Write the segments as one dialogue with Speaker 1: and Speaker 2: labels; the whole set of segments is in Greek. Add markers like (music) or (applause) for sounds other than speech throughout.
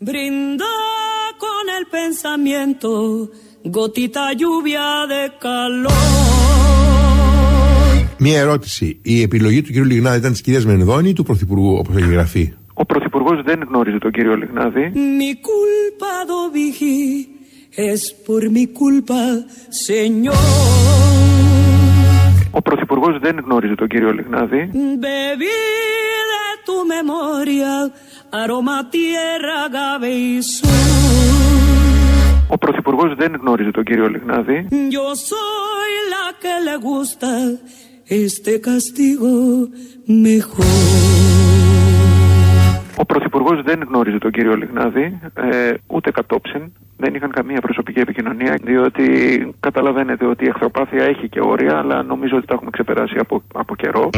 Speaker 1: Brinda con el pensamiento, gotita lluvia de calor.
Speaker 2: Μία ερώτηση. Η επιλογή του κ. Λιγνάδη ήταν της κυρίας Μενδώνη ή του Πρωθυπουργού, όπως έχει γραφεί;
Speaker 3: Ο Πρωθυπουργός δεν γνώριζε τον κύριο Λιγνάδη.
Speaker 1: Mi culpa do vigí es por mi culpa, señor.
Speaker 3: Ο Πρωθυπουργός δεν γνώριζε τον κύριο Λιγνάδη.
Speaker 1: Bebí de tu memoria, aroma tierra, agave y
Speaker 3: Ο Πρωθυπουργός δεν γνώριζε τον κύριο Λιγνάδη.
Speaker 1: Yo soy la que le gusta este castigo mejor.
Speaker 3: Ο Πρωθυπουργός δεν γνώριζε τον κύριο Λιγνάδη, ε, ούτε κατόψεν. Δεν είχαν καμία προσωπική επικοινωνία, διότι καταλαβαίνετε ότι η εχθροπάθεια έχει και όρια, αλλά νομίζω ότι τα έχουμε ξεπεράσει από, από καιρό.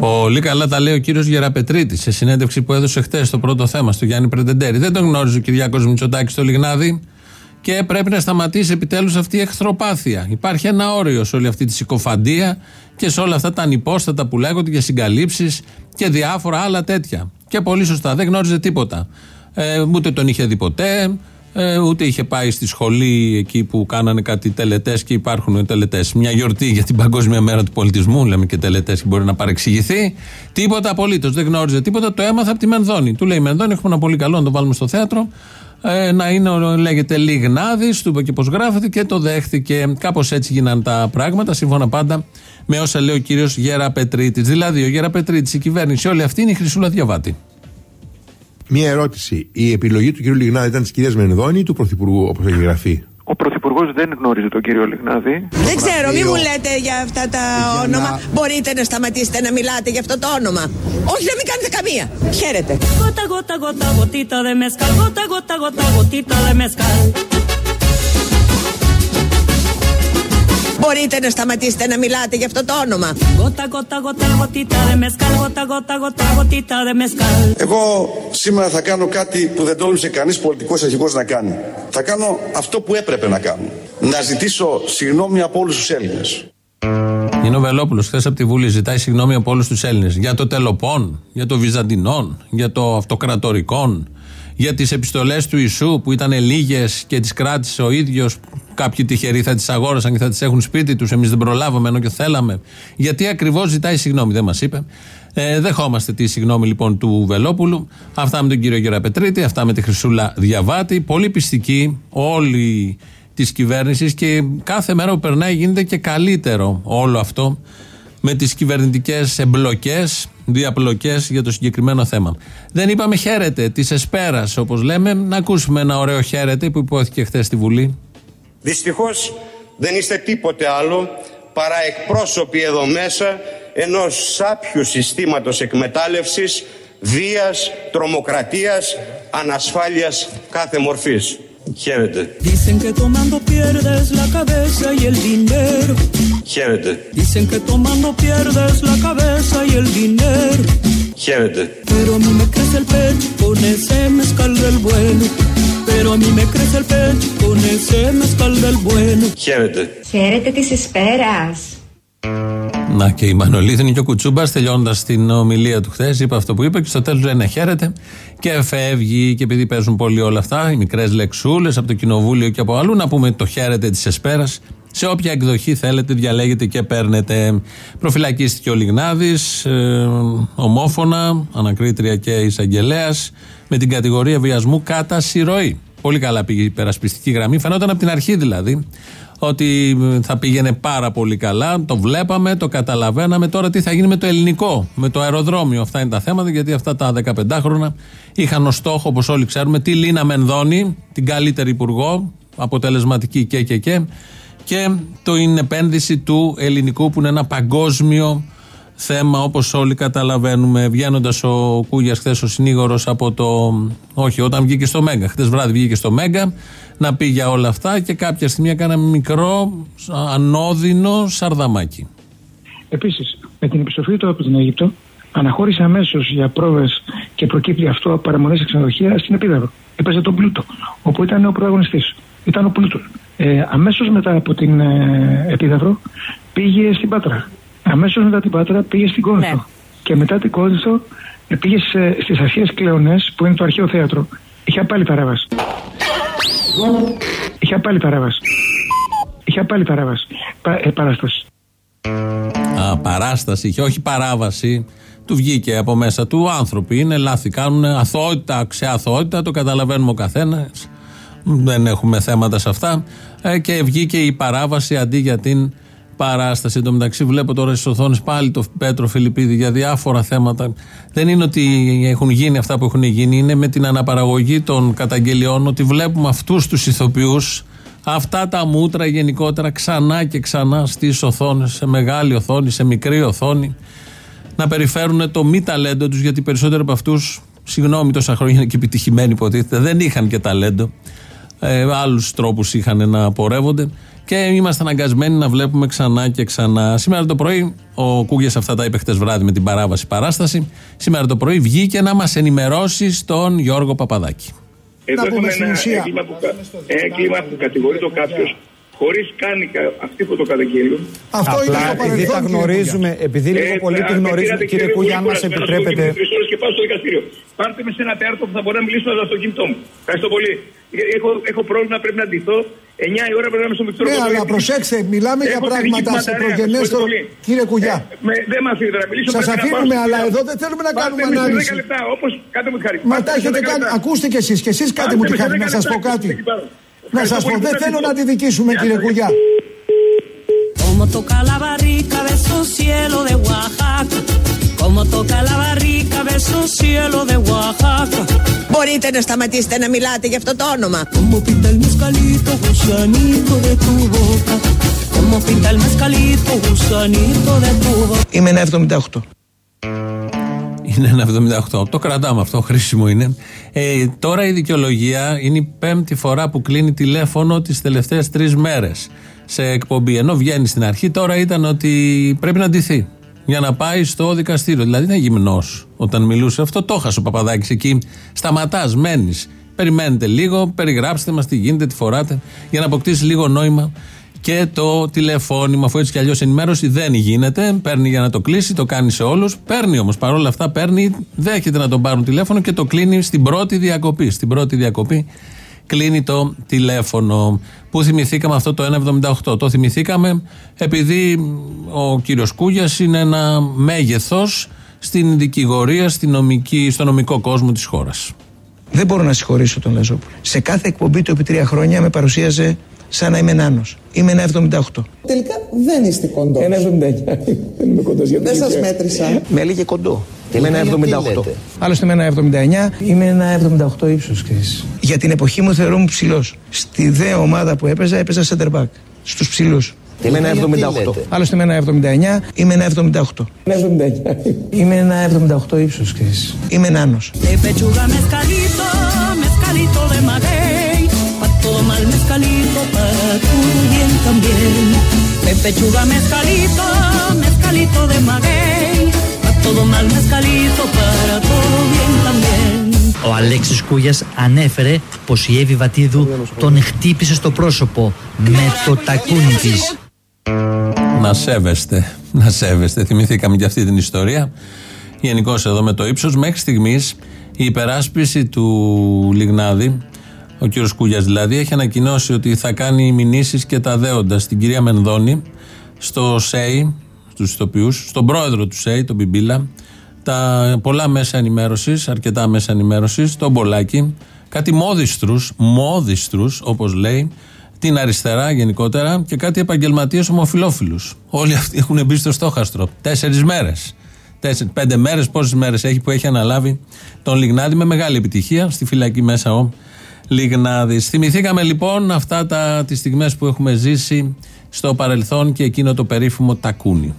Speaker 4: Πολύ καλά τα λέει ο κύριος Γεραπετρίτη σε συνέντευξη που έδωσε χθες στο πρώτο θέμα, στο Γιάννη Πρεντεντέρη. Δεν τον γνώριζε ο Κυριάκος Μητσοτάκης στο Λιγνάδη και πρέπει να σταματήσει επιτέλους αυτή η εχθροπάθεια. Υπάρχει ένα όριο σε όλη αυτή τη συκοφαντία και σε όλα αυτά τα ανυπόστατα που λέγονται για συγκαλύψεις και διάφορα άλλα τέτοια. Και πολύ σωστά, δεν γνώριζε τίποτα. Ε, ούτε τον είχε δει ποτέ, ε, ούτε είχε πάει στη σχολή εκεί που κάνανε κάτι τελετές και υπάρχουν τελετές. Μια γιορτή για την Παγκόσμια Μέρα του Πολιτισμού, λέμε και τελετές και μπορεί να παρεξηγηθεί. Τίποτα απολύτως. Δεν γνώριζε τίποτα. Το έμαθα από τη Μενδόνη. Του λέει Μενδόνη, έχουμε ένα πολύ καλό να το βάλουμε στο θέατρο. Ε, να είναι, λέγεται Λιγνάδης, του είπε και πώ γράφεται και το δέχτηκε. Κάπως έτσι γίνανε τα πράγματα, σύμφωνα πάντα με όσα λέει ο κύριος Γέρα Πετρίτη. Δηλαδή, ο Γέρα Πετρίτη, η κυβέρνηση, όλη αυτή είναι η Χρυσούλα Διαβάτη.
Speaker 2: Μία ερώτηση. Η επιλογή του κ. Λιγνάδη ήταν της κυρίας Μενδώνη ή του Πρωθυπουργού, όπως έχει γραφεί.
Speaker 3: Ο Πρωθυπουργός δεν γνώριζε τον κύριο Λιγνάδη.
Speaker 5: Δεν ξέρω, μην μου λέτε για αυτά τα όνομα. Μπορείτε να σταματήσετε να μιλάτε για αυτό το όνομα. Όχι, να μην κάνετε καμία. Χαίρετε.
Speaker 1: Gota, gota, gota, gotita de mezcal, gota, gota, gota, gotita de mezcal.
Speaker 5: Μπορείτε να σταματήσετε να μιλάτε για αυτό το όνομα.
Speaker 1: Gota, gota, gota, gotita de mezcal, gota, gota, gota, gotita de mezcal.
Speaker 6: Εγώ σήμερα θα κάνω κάτι που δεν τόλμησε κανείς πολιτικός αρχηγός να κάνει. Θα κάνω αυτό που έπρεπε να κάνω. Να ζητήσω συγγνώμη από όλους τους Έλληνες.
Speaker 4: Είναι ο Βελόπουλος χθες από τη Βουλή. Ζητάει συγγνώμη από όλους τους Έλληνες. Για το τελοπών, για το Βυζαντινών, για το αυτοκρατορικών, για τις επιστολές του Ιησού που ήταν λίγες και τις κράτησε ο ίδιος. Κάποιοι τυχεροί θα τις αγόρασαν και θα τις έχουν σπίτι τους. Εμείς δεν προλάβαμε ενώ και θέλαμε. Γιατί ακριβώς ζητάει συγγνώμη, δεν μας είπε. Ε, δεχόμαστε τη συγγνώμη λοιπόν του Βελόπουλου. Αυτά με τον κύριο Γεραπετρίτη, αυτά με τη Χρυσούλα Διαβάτη. Πολύ πιστική όλοι της κυβέρνησης και κάθε μέρα που περνάει γίνεται και καλύτερο όλο αυτό με τις κυβερνητικές εμπλοκές, διαπλοκές για το συγκεκριμένο θέμα. Δεν είπαμε χαίρετε της Εσπέρας, όπως λέμε. Να ακούσουμε ένα ωραίο χαίρετε που υπόθηκε χθες στη Βουλή.
Speaker 7: Δυστυχώς δεν είστε τίποτε άλλο παρά εκπρόσωποι εδώ μέσα ενός σάπιου συστήματος εκμετάλλευσης, βίας, τρομοκρατίας, ανασφάλειας κάθε μορφής. Χαίρετε.
Speaker 1: Dicen que tomando pierdes la cabeza y el dinero.
Speaker 7: Χαίρετε.
Speaker 1: Dicen que tomando pierdes la cabeza y el dinero.
Speaker 7: Χαίρετε.
Speaker 1: Pero a mí me crece el pecho con ese mezcal del bueno. Pero a mí me crece el pecho con ese mezcal del bueno.
Speaker 7: Χαίρετε.
Speaker 8: Χαίρετε της Εσπέρας.
Speaker 4: Να και η Μανολίδη και ο Κουτσούμπας τελειώνοντα την ομιλία του χθες, είπε αυτό που είπε και στο τέλος λέει να χαίρεται και φεύγει. Και επειδή παίζουν πολύ όλα αυτά, οι μικρές λεξούλες από το κοινοβούλιο και από αλλού, να πούμε το χαίρετε της Εσπέρας. Σε όποια εκδοχή θέλετε, διαλέγετε και παίρνετε. Προφυλακίστηκε ο Λιγνάδης, ε, ομόφωνα, ανακρίτρια και εισαγγελέας, με την κατηγορία βιασμού κατά συρροή. Πολύ καλά πήγε η υπερασπιστική γραμμή. Φαινόταν από την αρχή δηλαδή ότι θα πήγαινε πάρα πολύ καλά. Το βλέπαμε, το καταλαβαίναμε. Τώρα τι θα γίνει με το ελληνικό, με το αεροδρόμιο. Αυτά είναι τα θέματα, γιατί αυτά τα 15 χρόνια είχαν ως στόχο, όπως όλοι ξέρουμε, τη Λίνα Μενδώνη, την καλύτερη υπουργό, αποτελεσματική και και και, και το είναι επένδυση του ελληνικού που είναι ένα παγκόσμιο θέμα όπως όλοι καταλαβαίνουμε. Βγαίνοντας ο Κούγιας χθες ο συνήγορος από το. Όχι, όταν βγήκε στο Μέγκα. Χθες βράδυ βγήκε στο Μέγκα να πει για όλα αυτά και κάποια στιγμή έκανε μικρό ανώδυνο σαρδαμάκι.
Speaker 9: Επίσης, με την επιστροφή του από την Αίγυπτο, αναχώρησε αμέσως για πρόβες και προκύπτει αυτό από παραμονές σε ξενοδοχεία στην Επίδαυρο. Έπαιζε τον Πλούτο, όπου ήταν ο πρωταγωνιστής. Ήταν ο Πλούτος. Ε, αμέσως μετά από την ε, Επίδαυρο πήγε στην Πάτρα. Αμέσως μετά την Πάτρα πήγε στην Κόρινθο. Και μετά την Κόρινθο Ε, πήγε στις αρχαίες Κλεονές, που είναι το αρχαίο θέατρο. Είχε πάλι παράβαση. Είχε πάλι παράβαση. Είχε πάλι παράβαση. Πα, ε, παράσταση.
Speaker 4: Α, παράσταση και όχι παράβαση. Του βγήκε από μέσα του άνθρωποι. Είναι λάθη. Κάνουν αθωότητα, ξεαθωότητα. Το καταλαβαίνουμε ο καθένας. Δεν έχουμε θέματα σε αυτά. Ε, και βγήκε η παράβαση αντί για την παράσταση. Εν τω μεταξύ, βλέπω τώρα στις οθόνες πάλι το Πέτρο Φιλιππίδη για διάφορα θέματα. Δεν είναι ότι έχουν γίνει αυτά που έχουν γίνει, είναι με την αναπαραγωγή των καταγγελιών ότι βλέπουμε αυτούς τους ηθοποιούς, αυτά τα μούτρα γενικότερα ξανά και ξανά στις οθόνες, σε μεγάλη οθόνη, σε μικρή οθόνη, να περιφέρουν το μη ταλέντο τους, γιατί περισσότεροι από αυτούς, συγγνώμη, τόσα χρόνια είναι και επιτυχημένοι υποτίθεται, δεν είχαν και ταλέντο. Ε, Άλλους τρόπους είχαν να πορεύονται και είμαστε αναγκασμένοι να βλέπουμε ξανά και ξανά. Σήμερα το πρωί, ο Κούγια αυτά τα είπε χτες βράδυ με την παράβαση παράσταση. Σήμερα το πρωί βγήκε να μας ενημερώσει στον Γιώργο Παπαδάκη.
Speaker 10: Εδώ έχουμε ένα έγκλημα που, έγκλημα που κατηγορεί το κάποιος χωρίς καν αυτοί που το καταγγέλουν.
Speaker 11: Αυτό Απλά είναι το επειδή τα γνωρίζουμε, επειδή λίγο πολύ τη γνωρίζουμε, κύριε Κούγια, αν μα επιτρέπετε.
Speaker 10: και πάω στο δικαστήριο. Πάρτε με σε ένα τέταρτο που θα μπορώ να μιλήσω με το αυτοκίνητό μου. Ευχαριστώ πολύ. Έχω, έχω πρόβλημα, πρέπει να ντυθώ. 9 η ώρα πρέπει να είμαι στο μικρό
Speaker 11: Ναι, αλλά προσέξτε, μιλάμε για πράγματα σε προγενέστερο. Κύριε Κουγιά.
Speaker 10: Δεν με αφήνετε να μιλήσω.
Speaker 11: Σας αφήνουμε, αλλά εδώ δεν θέλουμε να κάνουμε ανάλυση.
Speaker 10: 10 λεπτά, όπως κάτω μου τη χάρη.
Speaker 11: Μα τα έχετε κάνει. Ακούστε κι εσείς, και εσείς κάτι μου τη χάρη. Να σας πω κάτι. Να σας πω, δεν θέλω να τη δικήσουμε, κύριε Κουγιά.
Speaker 1: Como toca la barrica de esos cielos de Oaxaca. Como toca la barrica de esos cielos de Oaxaca.
Speaker 5: Μπορείτε να σταματήσετε να μιλάτε για αυτό το όνομα.
Speaker 1: Como pinta el mezcalito, gusanito de tu boca. Como pinta el mezcalito, gusanito de tu boca.
Speaker 11: Είμαι ένα 78.
Speaker 4: Είναι ένα 78. Το κρατάμε αυτό, χρήσιμο είναι. Ε, τώρα η δικαιολογία είναι η πέμπτη φορά που κλείνει τηλέφωνο τις τελευταίες τρεις μέρες σε εκπομπή. Ενώ βγαίνει στην αρχή, τώρα ήταν ότι πρέπει να ντυθεί για να πάει στο δικαστήριο. Δηλαδή ήταν γυμνό όταν μιλούσε. Αυτό το έχασε ο Παπαδάκης εκεί. Σταματάς, μένεις. Περιμένετε λίγο, περιγράψτε μας τι γίνεται, τι φοράτε, για να αποκτήσει λίγο νόημα και το τηλεφώνημα, αφού έτσι κι αλλιώς ενημέρωση δεν γίνεται. Παίρνει για να το κλείσει, το κάνει σε όλους. Παίρνει όμως παρόλα αυτά, παίρνει, δέχεται να τον πάρουν τηλέφωνο και το κλείνει στην πρώτη διακοπή. Στην πρώτη διακοπή κλείνει το τηλέφωνο. Πού θυμηθήκαμε αυτό το 1,78. Το θυμηθήκαμε επειδή ο κύριος Κούγιας είναι ένα μέγεθος στην δικηγορία, στην νομική, στο νομικό κόσμο της χώρας.
Speaker 11: Δεν μπορώ να συγχωρήσω τον Λαζόπουλο. Σε κάθε εκπομπή του επί τρία χρόνια με παρουσίαζε σαν να είμαι νάνος. Είμαι ένα 78.
Speaker 12: Τελικά δεν είστε κοντός.
Speaker 11: Ένα 79. Δεν είμαι κοντός γιατί.
Speaker 12: Δεν σας μέτρησα.
Speaker 11: Με έλεγε κοντό. Είμαι ένα 78. Άλλωστε είμαι ένα 79. Είμαι ένα 78 ύψος. Για την εποχή μου θεωρούμαι ψηλός. Στη δε ομάδα που έπαιζα, έπαιζα center back. Στους ψηλούς. Είμαι ένα 78. Άλλωστε είμαι ένα 79. Είμαι ένα 78. Ένα 79. Είμαι ένα 78 ύψος. Είμαι νάνος.
Speaker 1: De pechuga mezcalito, mezcalito de maguey. Pa' todo mal mezcalito, para tu bien también. De pechuga mezcalito, mezcalito de maguey. Pa' todo mal mezcalito, para todo bien también.
Speaker 13: Ο Αλέξης Κούγιας ανέφερε πως η Εύη Βατίδου τον χτύπησε στο πρόσωπο με το τακούνι της.
Speaker 4: Να σέβεστε, να σέβεστε. Θυμηθήκαμε και αυτή την ιστορία. Γενικώς εδώ με το ύψος. Μέχρι στιγμής η υπεράσπιση του Λιγνάδη, ο κύριος Κούγιας δηλαδή, έχει ανακοινώσει ότι θα κάνει μηνύσεις και τα δέοντα στην κυρία Μενδώνη, στο ΣΕΙ, στου ηθοποιούς, στον πρόεδρο του ΣΕΙ, τον Μπιμπίλα, τα πολλά μέσα ενημέρωσης, αρκετά μέσα ενημέρωσης, τον Μπολάκη, κάτι μόδιστρους, μόδιστρους, όπως λέει, την αριστερά γενικότερα και κάτι επαγγελματίες ομοφυλόφιλου. Όλοι αυτοί έχουν μπει στο στόχαστρο. Τέσσερις μέρες. Πέντε μέρες, πόσες μέρες έχει που έχει αναλάβει τον Λιγνάδη με μεγάλη επιτυχία στη φυλακή μέσα ο Λιγνάδης. Θυμηθήκαμε λοιπόν αυτά τα, τις στιγμές που έχουμε ζήσει στο παρελθόν και εκείνο το περίφημο τακούνι.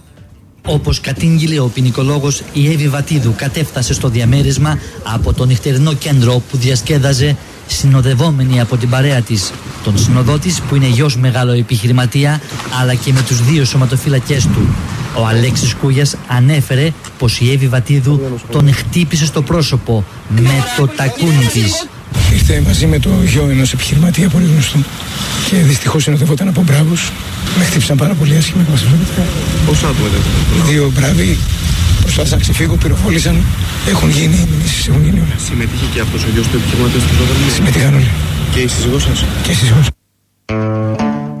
Speaker 13: Όπως κατήγγειλε ο ποινικολόγος η Εύη Βατίδου, κατέφτασε στο διαμέρισμα από το νυχτερινό κέντρο που διασκέδαζε συνοδευόμενη από την παρέα της, τον συνοδό τη που είναι γιος μεγάλο επιχειρηματία, αλλά και με τους δύο σωματοφύλακές του. Ο Αλέξης Κούγιας ανέφερε πως η Εύη Βατίδου τον χτύπησε στο πρόσωπο με το τακούνι της.
Speaker 11: Ήρθε μαζί με το γιο ενός επιχειρηματία πολύ γνωστού και δυστυχώς συνοδευόταν από μπράβους. Με χτύπησαν πάρα πολύ άσχημα. Πόσα άτομα ήταν. Δύο μπράβοι Προσπάθησαν να ξεφύγουν, πυροβόλησαν. Έχουν γίνει οι μηνύσεις, έχουν γίνει όλα.
Speaker 14: Συμμετείχε και αυτός ο γιος του επιχειρηματίας του Πρωτοδρομίου.
Speaker 11: Συμμετείχαν όλοι.
Speaker 14: Και η σύζυγός σας;
Speaker 11: Και η σύζυγός.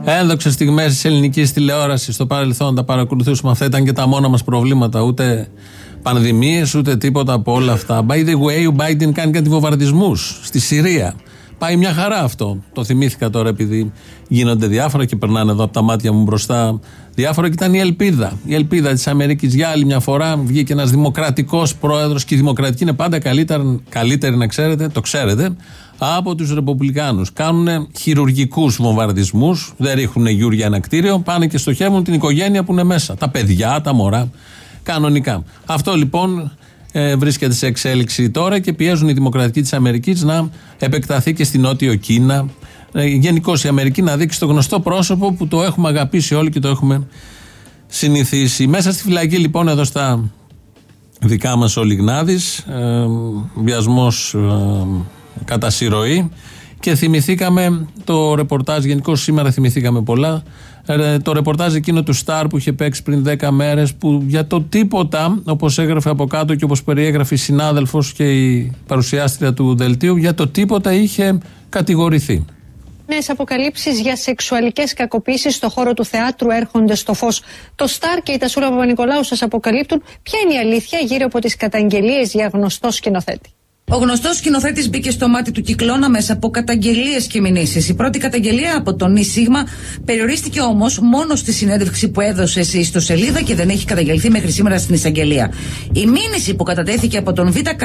Speaker 4: Ένδοξες στιγμές της ελληνικής τηλεόρασης στο παρελθόν τα παρακολουθούσαμε. Αυτά ήταν και τα μόνα μας προβλήματα. Ούτε πανδημίες, ούτε τίποτα από όλα αυτά. By the way, ο Biden κάνει κάτι βομβαρδισμούς στη Συρία. Πάει μια χαρά αυτό. Το θυμήθηκα τώρα επειδή γίνονται διάφορα και περνάνε εδώ από τα μάτια μου μπροστά διάφορα και ήταν η ελπίδα. Η ελπίδα της Αμερικής για άλλη μια φορά βγήκε ένας δημοκρατικός πρόεδρος και η δημοκρατική είναι πάντα καλύτερη, καλύτερη να ξέρετε, το ξέρετε, από τους Ρεπουμπλικάνους. Κάνουν χειρουργικούς βομβαρδισμούς, δεν ρίχνουν γιούρια ένα κτίριο, πάνε και στοχεύουν την οικογένεια που είναι μέσα. Τα παιδιά, τα μωρά. Κανονικά. Αυτό λοιπόν ε, βρίσκεται σε εξέλιξη τώρα και πιέζουν οι δημοκρατικοί της Αμερικής να επεκταθεί και στην Νότιο Κίνα. Ε, Γενικώς η Αμερική να δείξει το γνωστό πρόσωπο που το έχουμε αγαπήσει όλοι και το έχουμε συνηθίσει. Μέσα στη φυλακή λοιπόν εδώ στα δικά μας ο Λιγνάδης, ε, βιασμός ε, κατά συρροή και θυμηθήκαμε το ρεπορτάζ, γενικώς σήμερα θυμηθήκαμε πολλά, ε, το ρεπορτάζ εκείνο του Σταρ που είχε παίξει πριν 10 μέρες που για το τίποτα, όπως έγραφε από κάτω και όπως περιέγραφε η συνάδελφος και η παρουσιάστρια του δελτίου, για το τίποτα είχε κατηγορηθεί.
Speaker 15: Νέες αποκαλύψεις για σεξουαλικές κακοποίησεις στο χώρο του θεάτρου έρχονται στο φως. Το Σταρ και η Τασούρα Παπα-Νικολάου σας αποκαλύπτουν ποια είναι η αλήθεια γύρω από τις καταγγελίες για γνωστό σκηνοθέτη.
Speaker 16: Ο γνωστός σκηνοθέτης μπήκε στο μάτι του κυκλώνα μέσα από καταγγελίες και μηνύσεις. Η πρώτη καταγγελία από τον Νι Σίγμα περιορίστηκε όμως μόνο στη συνέντευξη που έδωσε σε ιστοσελίδα και δεν έχει καταγγελθεί μέχρι σήμερα στην εισαγγελία. Η μήνυση που κατατέθηκε από τον ΒΚ,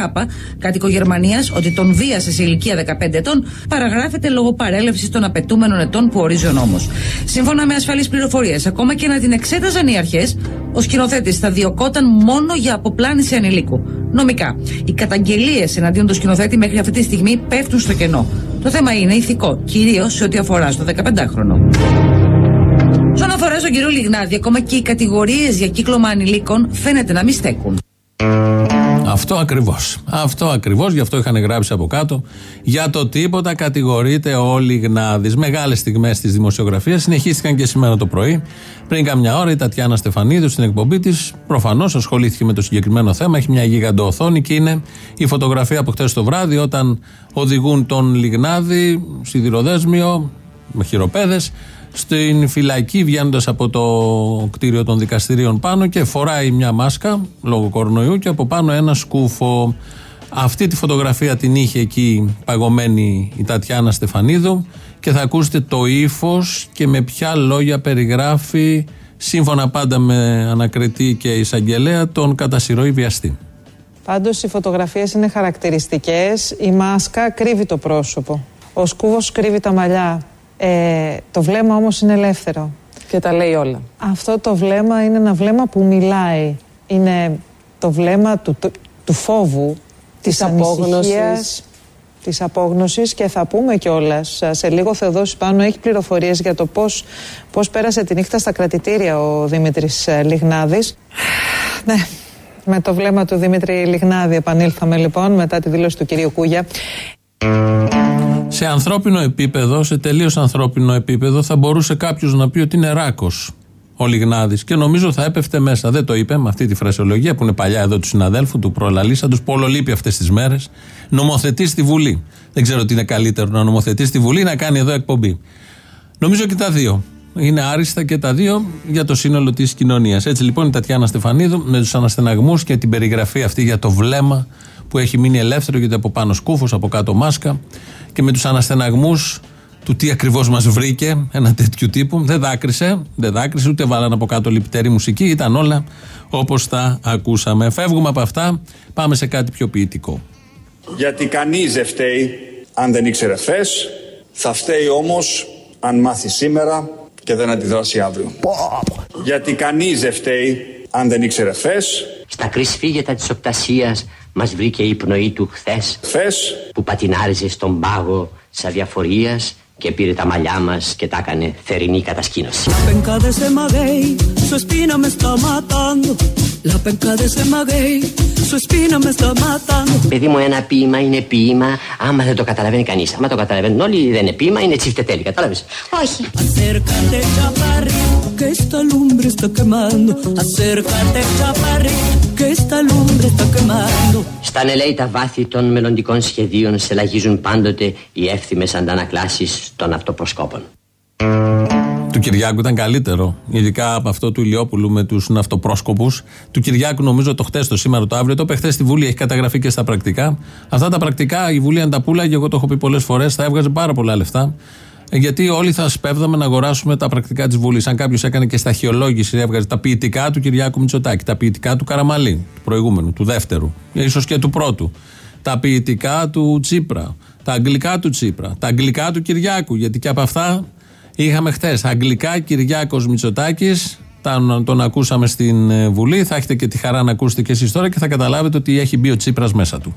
Speaker 16: κάτοικο Γερμανίας, ότι τον βίασε σε ηλικία 15 ετών, παραγράφεται λόγω παρέλευσης των απαιτούμενων ετών που ορίζει ο νόμος. Σύμφωνα με ασφαλείς πληροφορίες, ακόμα και να την εξέταζαν οι αρχές, ο σκηνοθέτης θα διωκόταν μόνο για αποπλάνηση ανηλίκου. Νομικά, οι καταγγελίες εναντίον του σκηνοθέτη μέχρι αυτή τη στιγμή πέφτουν στο κενό. Το θέμα είναι ηθικό, κυρίως σε ό,τι αφορά στο 15χρονο. Στον αφορά στον κύριο Λιγνάδη, ακόμα και οι κατηγορίες για κύκλωμα ανηλίκων φαίνεται να μην στέκουν.
Speaker 4: Αυτό ακριβώς. Αυτό ακριβώς, γι' αυτό είχαν γράψει από κάτω. Για το τίποτα κατηγορείται ο Λιγνάδη. Μεγάλες στιγμές της δημοσιογραφίας συνεχίστηκαν και σήμερα το πρωί. Πριν καμιά ώρα η Τατιάνα Στεφανίδου στην εκπομπή της προφανώς ασχολήθηκε με το συγκεκριμένο θέμα. Έχει μια γίγαντο οθόνη και είναι η φωτογραφία από χτε το βράδυ όταν οδηγούν τον Λιγνάδη σιδηροδέσμιο με χειροπέδες στην φυλακή βγαίνοντας από το κτίριο των δικαστηρίων πάνω και φοράει μια μάσκα λόγω κορονοϊού και από πάνω ένα σκούφο. Αυτή τη φωτογραφία την είχε εκεί παγωμένη η Τατιάνα Στεφανίδου και θα ακούσετε το ύφος και με ποια λόγια περιγράφει σύμφωνα πάντα με ανακριτή και εισαγγελέα τον κατασυρωή βιαστή.
Speaker 17: Πάντως οι φωτογραφίες είναι χαρακτηριστικές, η μάσκα κρύβει το πρόσωπο, ο σκούβος κρύβει τα μαλλιά, ε, το βλέμμα όμως είναι ελεύθερο.
Speaker 18: Και τα λέει όλα.
Speaker 17: Αυτό το βλέμμα είναι ένα βλέμμα που μιλάει. Είναι το βλέμμα του, του, του φόβου, της,
Speaker 18: απόγνωσης.
Speaker 17: της απόγνωσης και θα πούμε κιόλας. σε λίγο Θεοδόση πάνω έχει πληροφορίες για το πώς, πώς πέρασε τη νύχτα στα κρατητήρια ο Δημήτρης ε, Λιγνάδης. (sighs) ναι, με το βλέμμα του Δημήτρη Λιγνάδη επανήλθαμε λοιπόν μετά τη δήλωση του κυρίου Κούγια.
Speaker 4: Σε ανθρώπινο επίπεδο, σε τελείως ανθρώπινο επίπεδο, θα μπορούσε κάποιος να πει ότι είναι ράκος ο Λιγνάδης. Και νομίζω θα έπεφτε μέσα. Δεν το είπε με αυτή τη φρασιολογία που είναι παλιά εδώ του συναδέλφου, του προλαλήσαντος, που όλο αυτές τις μέρες. Νομοθετεί στη Βουλή. Δεν ξέρω τι είναι καλύτερο να νομοθετεί στη Βουλή ή να κάνει εδώ εκπομπή. Νομίζω και τα δύο. Είναι άριστα και τα δύο για το σύνολο της κοινωνίας. Έτσι λοιπόν η Τατιάνα Στεφανίδου με τους αναστεναγμούς και την περιγραφή αυτή για το βλέμμα που έχει μείνει ελεύθερο γιατί από πάνω σκούφος, από κάτω μάσκα και με τους αναστεναγμούς του τι ακριβώς μας βρήκε, ένα τέτοιο τύπου. Δεν δάκρυσε, δεν δάκρυσε, ούτε βάλαν από κάτω λυπητερή μουσική. Ήταν όλα όπως τα ακούσαμε. Φεύγουμε από αυτά, πάμε σε κάτι πιο ποιητικό.
Speaker 19: Γιατί κανείς δεν φταίει αν δεν ήξερε χθες, θα φταίει όμως αν μάθει σήμερα και δεν αντιδράσει αύριο. Γιατί κανείς δεν φταίει αν δεν ήξερε χθες.
Speaker 20: Στα κρυσφύγετα της οπτασία μας βρήκε η πνοή του χθες. Που πατινάριζε στον πάγο τη αδιαφορία και πήρε τα μαλλιά μας και τα έκανε θερινή κατασκήνωση. Παιδί μου, ένα ποίημα είναι ποίημα άμα δεν το καταλαβαίνει κανείς. Άμα το καταλαβαίνουν όλοι, δεν είναι ποίημα, είναι τσιφτετέλη. Κατάλαβε.
Speaker 8: Όχι.
Speaker 1: que esta lumbre está quemando. Acércate, chaparrito, que esta lumbre está quemando.
Speaker 20: Στα νελέητα βάθη των μελλοντικών σχεδίων σε λαγίζουν πάντοτε οι εύθυμες αντανακλάσεις των αυτοπροσκόπων.
Speaker 4: Του Κυριάκου ήταν καλύτερο. Ειδικά από αυτό του Ηλιόπουλου με τους ναυτοπρόσκοπους. Του Κυριάκου νομίζω το χτες, το σήμερα, το αύριο. Το είπε χτες στη Βουλή, έχει καταγραφεί και στα πρακτικά. Αυτά τα πρακτικά η Βουλή αν τα πουλάγε, εγώ το έχω πει πολλές φορές, θα έβγαζε πάρα πολλά λεφτά. Ε, Γιατί όλοι θα σπέβδαμε να αγοράσουμε τα πρακτικά της Βουλής. Αν κάποιος έκανε και σταχυολόγηση, έβγαζε τα ποιητικά του Κυριάκου Μητσοτάκη, τα ποιητικά του Καραμαλή, του προηγούμενου, του δεύτερου, ίσως και του πρώτου. Τα ποιητικά του Τσίπρα, τα αγγλικά του Τσίπρα, τα αγγλικά του Κυριάκου. Γιατί και από αυτά είχαμε χθες. Αγγλικά Κυριάκος Μητσοτάκης, τον, τον ακούσαμε στην ε, Βουλή. Θα έχετε και τη χαρά να ακούσετε και εσείς τώρα και θα καταλάβετε ότι έχει μπει ο Τσίπρας μέσα του.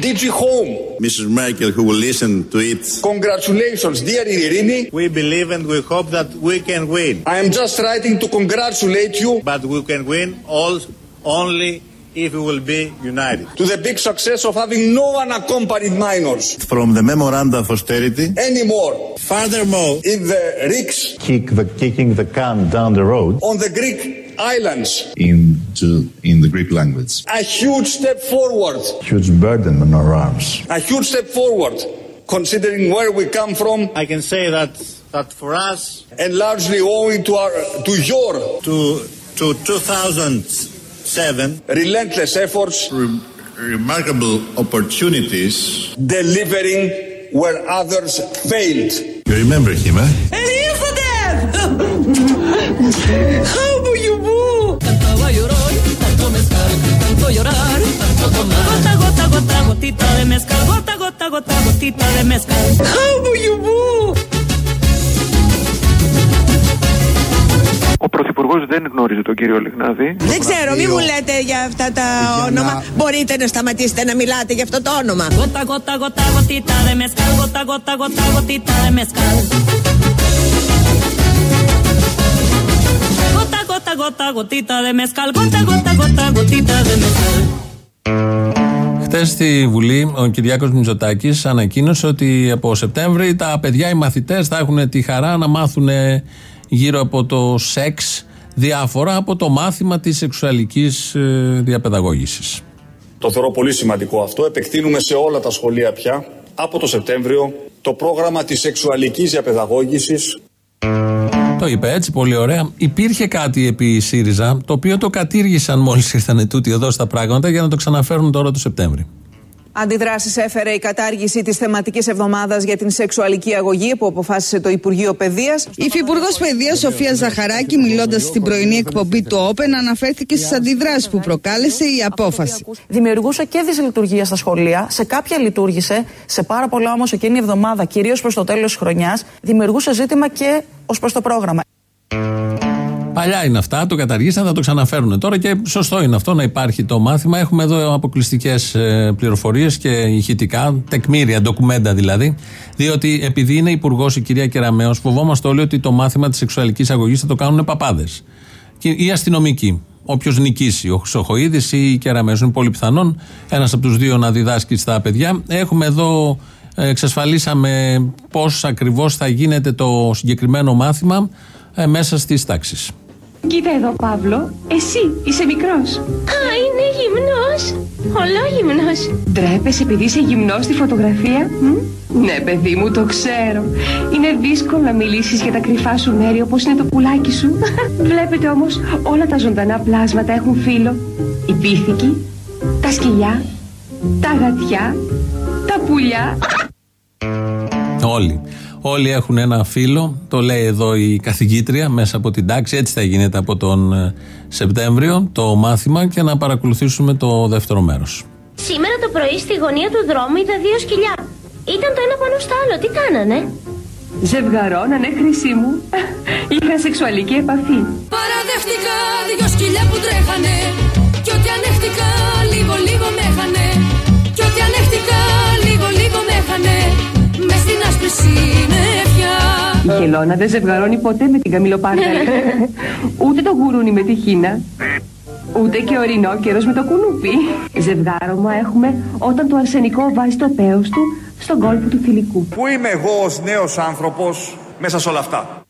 Speaker 21: DG Home.
Speaker 22: Mrs. Merkel, who will listen to it.
Speaker 21: Congratulations, dear Irini.
Speaker 22: We believe and we hope that we can win.
Speaker 21: I am just writing to congratulate you.
Speaker 22: But we can win all, only if we will be united.
Speaker 21: To the big success of having no unaccompanied minors.
Speaker 22: From the memoranda of austerity.
Speaker 21: Anymore.
Speaker 22: Furthermore.
Speaker 21: In the RICS.
Speaker 22: Kick the, kicking the can down the road.
Speaker 21: On the Greek islands.
Speaker 22: Into, in the Greek language.
Speaker 21: A huge step forward.
Speaker 22: Huge burden on our arms.
Speaker 21: A huge step forward. Considering where we come from.
Speaker 22: I can say that, that for us.
Speaker 21: And largely owing to our, to your.
Speaker 22: To, to 2007.
Speaker 21: Relentless efforts.
Speaker 22: Re- remarkable opportunities.
Speaker 21: Delivering where others failed.
Speaker 22: You remember him, eh?
Speaker 1: ¡Amo Yubú! (laughs)
Speaker 3: Ο Πρωθυπουργός δεν γνώριζε τον κύριο Λιγνάδη.
Speaker 5: Δεν ξέρω, μην μου λέτε για αυτά τα όνομα. Μπορείτε να σταματήσετε να μιλάτε για αυτό το όνομα.
Speaker 1: Γοτα, γοτα, γοτα, γοτίτα, δε μεσκάλ. Gota, gota, gota, gotita de mezcal, gota, gota, gota, gotita de mezcal.
Speaker 4: Χθες στη Βουλή ο Κυριάκος Μητσοτάκης ανακοίνωσε ότι από Σεπτέμβρη τα παιδιά, οι μαθητές, θα έχουν τη χαρά να μάθουν γύρω από το σεξ διάφορα από το μάθημα της σεξουαλικής ε, διαπαιδαγώγησης.
Speaker 21: Το θεωρώ πολύ σημαντικό αυτό. Επεκτείνουμε σε όλα τα σχολεία πια από το Σεπτέμβριο το πρόγραμμα της σεξουαλικής διαπαιδαγώγησης.
Speaker 4: Το είπε έτσι, πολύ ωραία. Υπήρχε κάτι επί ΣΥΡΙΖΑ, το οποίο το κατήργησαν μόλις ήρθαν τούτοι εδώ στα πράγματα για να το ξαναφέρουν τώρα το Σεπτέμβρη.
Speaker 17: Αντιδράσεις έφερε η κατάργηση της θεματικής εβδομάδας για την σεξουαλική αγωγή που αποφάσισε το Υπουργείο Παιδείας.
Speaker 23: Η Υφυπουργός Παιδείας Σοφία Ζαχαράκη, μιλώντας στην πρωινή εκπομπή του Open, αναφέρθηκε στις αντιδράσεις που προκάλεσε η απόφαση.
Speaker 24: Δημιουργούσε και δυσλειτουργία στα σχολεία. Σε κάποια λειτουργήσε, σε πάρα πολλά όμως εκείνη η εβδομάδα, κυρίως προς το τέλος της χρονιάς, δημιουργούσε ζήτημα και ως προς το πρόγραμμα.
Speaker 4: Παλιά είναι αυτά, το καταργήσαν, θα το ξαναφέρουν τώρα και σωστό είναι αυτό να υπάρχει το μάθημα. Έχουμε εδώ αποκλειστικές πληροφορίες και ηχητικά, τεκμήρια, ντοκουμέντα δηλαδή. Διότι επειδή είναι υπουργός η κυρία Κεραμέο, φοβόμαστε όλοι ότι το μάθημα της σεξουαλικής αγωγής θα το κάνουν παπάδες. Ή αστυνομικοί. Όποιος νικήσει, ο Χρυσοχοίδης ή η Κεραμέο. Είναι πολύ πιθανόν ένας από τους δύο να διδάσκει στα παιδιά. Έχουμε εδώ εξασφαλίσαμε πώς ακριβώς θα γίνεται το συγκεκριμένο μάθημα ε, μέσα στις τάξεις.
Speaker 8: Κοίτα εδώ, Παύλο. Εσύ είσαι μικρός. Α, είναι γυμνός. Ολόγυμνος. Ντρέπεσαι επειδή είσαι γυμνός στη φωτογραφία; Μ; Ναι, παιδί μου, το ξέρω. Είναι δύσκολο να μιλήσεις για τα κρυφά σου μέρη όπως είναι το πουλάκι σου. (laughs) Βλέπετε όμως, όλα τα ζωντανά πλάσματα έχουν φύλλο. Η πίθηκη, τα σκυλιά, τα γατιά, τα πουλιά.
Speaker 4: Όλοι. Όλοι έχουν ένα φίλο, το λέει εδώ η καθηγήτρια μέσα από την τάξη, έτσι θα γίνεται από τον ε, Σεπτέμβριο το μάθημα και να παρακολουθήσουμε το δεύτερο μέρος.
Speaker 25: Σήμερα το πρωί στη γωνία του δρόμου είδα δύο σκυλιά. Ήταν το ένα πάνω στο άλλο. Τι κάνανε;
Speaker 8: Ζευγαρώνανε, χρυσή μου. (laughs) Είχα σεξουαλική επαφή.
Speaker 1: Παραδέχτηκα δυο σκυλιά
Speaker 8: χελώνα δεν ζευγαρώνει ποτέ με την καμιλοπάρδαλη. (laughs) Ούτε το γουρούνι με τη χίνα. Ούτε και ο ρινόκερος με το κουνούπι. Ζευγάρωμα έχουμε όταν το αρσενικό βάζει το πέος του στον κόλπο του θηλυκού.
Speaker 21: Πού είμαι εγώ ως νέος άνθρωπος μέσα σε όλα αυτά;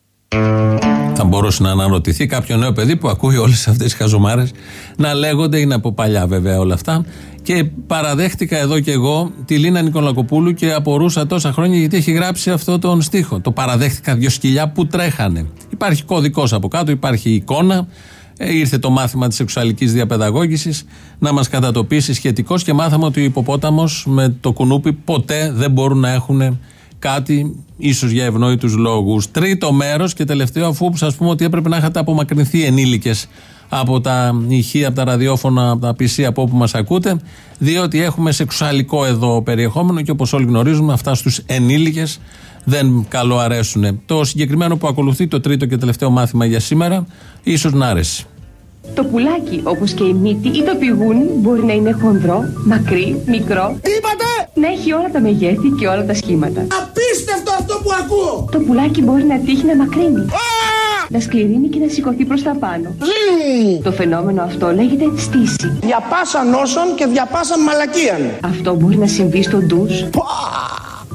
Speaker 4: Θα μπορούσε να αναρωτηθεί κάποιο νέο παιδί που ακούει όλες αυτές τις χαζομάρες να λέγονται, είναι από παλιά βέβαια όλα αυτά. Και παραδέχτηκα εδώ και εγώ τη Λίνα Νικολακοπούλου και απορούσα τόσα χρόνια γιατί έχει γράψει αυτό τον στίχο. Το παραδέχτηκα δυο σκυλιά που τρέχανε. Υπάρχει κωδικός από κάτω, υπάρχει εικόνα. Ε, ήρθε το μάθημα της σεξουαλικής διαπαιδαγώγησης να μας κατατοπίσει σχετικώς και μάθαμε ότι ο υποπόταμος με το κουνούπι ποτέ δεν μπορούν να έχουν κάτι, ίσως για ευνόητους λόγους. Τρίτο μέρος και τελευταίο, αφού σας πούμε ότι έπρεπε να είχατε απομακρυνθεί ενήλικες από τα ηχεία, από τα ραδιόφωνα, από τα PC από όπου μας ακούτε, διότι έχουμε σεξουαλικό εδώ περιεχόμενο και όπως όλοι γνωρίζουμε, αυτά στους ενήλικες δεν καλοαρέσουν. Το συγκεκριμένο που ακολουθεί, το τρίτο και τελευταίο μάθημα για σήμερα, ίσως να αρέσει.
Speaker 8: Το πουλάκι, όπως και η μύτη ή το πηγούνι, μπορεί να είναι χονδρό, μακρύ, μικρό.
Speaker 11: Τι είπατε!
Speaker 8: Να έχει όλα τα μεγέθη και όλα τα σχήματα.
Speaker 11: Απίστευτο αυτό που ακούω!
Speaker 8: Το πουλάκι μπορεί να τύχει να μακρύνει. Να σκληρύνει και να σηκωθεί προς τα πάνω. Το φαινόμενο αυτό λέγεται στήση.
Speaker 11: Διαπάσα νόσων και διαπάσα μαλακίαν.
Speaker 8: Αυτό μπορεί να συμβεί στο ντους,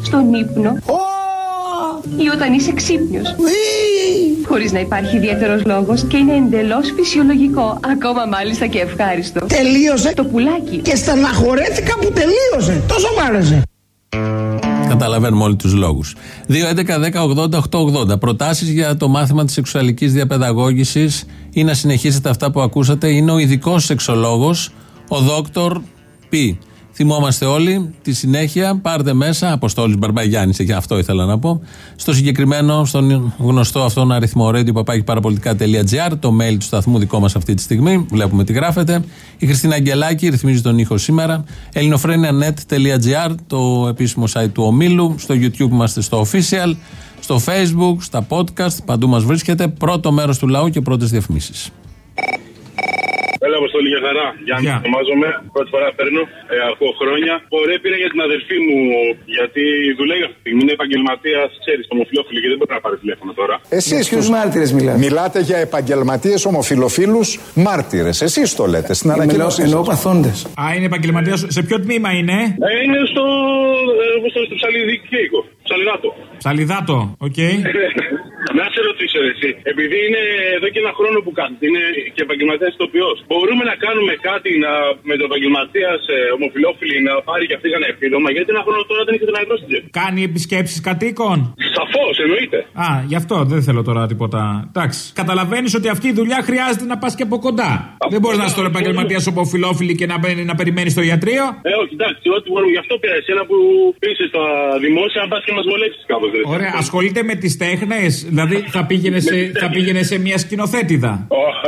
Speaker 8: στον ύπνο ή όταν είσαι ξύπνιος. Χωρίς να υπάρχει ιδιαίτερος λόγος και είναι εντελώς φυσιολογικό, ακόμα μάλιστα και ευχάριστο.
Speaker 11: Τελείωσε.
Speaker 8: Το πουλάκι.
Speaker 11: Και στεναχωρέθηκα που τελείωσε. Τόσο μ' άρεσε.
Speaker 4: Καταλαβαίνουμε όλοι τους λόγους. 2.11.10.80.880. Προτάσεις για το μάθημα της σεξουαλικής διαπαιδαγώγησης ή να συνεχίσετε αυτά που ακούσατε. Είναι ο ειδικός σεξολόγος, ο Δόκτωρ Π. Θυμόμαστε όλοι τη συνέχεια. Πάρτε μέσα. Αποστόλης Μπαρμπαγιάννης, και αυτό ήθελα να πω. Στο συγκεκριμένο, στον γνωστό αυτόν αριθμό radio παπάκιπαραπολιτικά.gr, το mail του σταθμού δικό μας αυτή τη στιγμή. Βλέπουμε τι γράφετε. Η Χριστίνα Αγγελάκη ρυθμίζει τον ήχο σήμερα. ελληνοφρένια.net.gr, το επίσημο site του ομίλου. Στο YouTube είμαστε στο official. Στο Facebook, στα podcast, παντού μας βρίσκεται. Πρώτο μέρος του λαού και πρώτες διαφημίσεις.
Speaker 26: Έλα, Αποστολή, για χαρά. Γιάννη,
Speaker 4: Γεια.
Speaker 26: ονομάζομαι. Πρώτη φορά παίρνω. Ε, ακούω χρόνια. Ωραία, πήρα για την αδερφή μου, γιατί δουλεύει αυτή τη στιγμή. Είναι επαγγελματίας, ξέρεις, ομοφυλόφιλη και δεν μπορεί να πάρει τηλέφωνο τώρα.
Speaker 27: Εσείς ποιους μάρτυρες μιλάτε. Μιλάτε για επαγγελματίες ομοφυλόφιλους μάρτυρες. Εσείς το λέτε στην ανακοίνωσή
Speaker 11: Εννοώ
Speaker 27: σας.
Speaker 11: παθόντες.
Speaker 28: Α, είναι επαγγελματίας. Σε ποιο τμήμα είναι;
Speaker 26: Ε, είναι στο. Ε, στο, στο ψαλιδίκαικο. Ψαλιδάτο.
Speaker 28: Ψαλιδάτο, οκ. (laughs)
Speaker 26: Να σε ρωτήσω εσύ, επειδή είναι εδώ και ένα χρόνο που κάνετε, είναι και επαγγελματίας ηθοποιός, μπορούμε να κάνουμε κάτι να, με τον επαγγελματίας ε, ομοφυλόφιλη να πάρει και αυτή ένα επίδομα, γιατί ένα χρόνο τώρα δεν έχετε να ευρώ στην τσέπη.
Speaker 28: Κάνει επισκέψεις κατοίκων;
Speaker 26: Σαφώς, εννοείται.
Speaker 28: Α, γι' αυτό δεν θέλω τώρα τίποτα. Εντάξει. Καταλαβαίνεις ότι αυτή η δουλειά χρειάζεται να πας και από κοντά. δεν μπορείς να είσαι τώρα επαγγελματίας ομοφυλόφιλη και να, μπαίνει- να περιμένεις στο ιατρείο.
Speaker 26: Ε, όχι, εντάξει, ό,τι μπορούμε. Γι' αυτό πήρα εσένα που είσαι στα δημόσια, αν πας και μας βολέψεις κάπως.
Speaker 28: Ωραία, ασχολείται με τις τέχνες. Δηλαδή θα πήγαινε σε, θα πήγαινε σε μια σκηνοθέτηδα;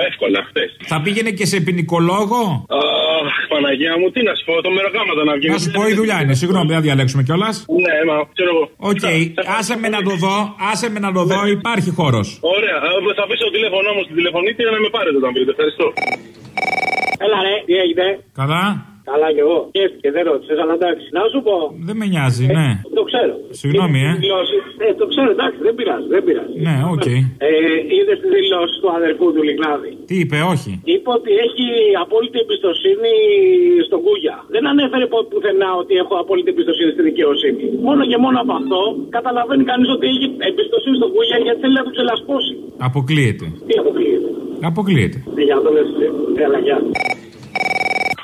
Speaker 26: εύκολα, χτε.
Speaker 28: Θα πήγαινε και σε ποινικολόγο;
Speaker 26: Αχ, Παναγία μου, τι να σου πω, το μεροκάματο να βγει.
Speaker 28: Να σου πω η δουλειά είναι. Συγγνώμη, δεν θα διαλέξουμε κιόλας.
Speaker 26: Ναι, μα ξέρω εγώ.
Speaker 28: Οκ, άσε με να το δω, άσε με να το δω, υπάρχει χώρος.
Speaker 26: Ωραία, ε, θα αφήσω το τηλέφωνο όμως στην τηλεφωνήτρια να με πάρετε όταν βρείτε. Ευχαριστώ.
Speaker 29: Έλα ρε, τι έγινε;
Speaker 28: Καλά.
Speaker 29: Καλά κι εγώ. Σκέφτηκε, δεν ρώτησες, αλλά εντάξει. Να σου πω.
Speaker 28: Δεν με νοιάζει, ναι.
Speaker 29: Το ξέρω.
Speaker 28: Συγγνώμη, ε.
Speaker 29: Είδες τις δηλώσεις; Ε, το ξέρω, εντάξει, δεν πειράζει, δεν πειράζει.
Speaker 28: Ναι, οκ.
Speaker 29: Ε, είδε τι δηλώσει του αδερφού του Λιγνάδη.
Speaker 28: Τι είπε, όχι.
Speaker 29: Είπε ότι έχει απόλυτη εμπιστοσύνη στον Κούγια. Δεν ανέφερε πο- πουθενά ότι έχω απόλυτη εμπιστοσύνη στη δικαιοσύνη. Μόνο και μόνο από αυτό καταλαβαίνει κανείς ότι έχει εμπιστοσύνη στον Κούγια γιατί θέλει να του ξελασπώσει.
Speaker 28: Αποκλείεται.
Speaker 29: Τι αποκλείεται;
Speaker 28: Αποκλείεται.
Speaker 29: Ε, Για να το λες, ε, έλα, γεια.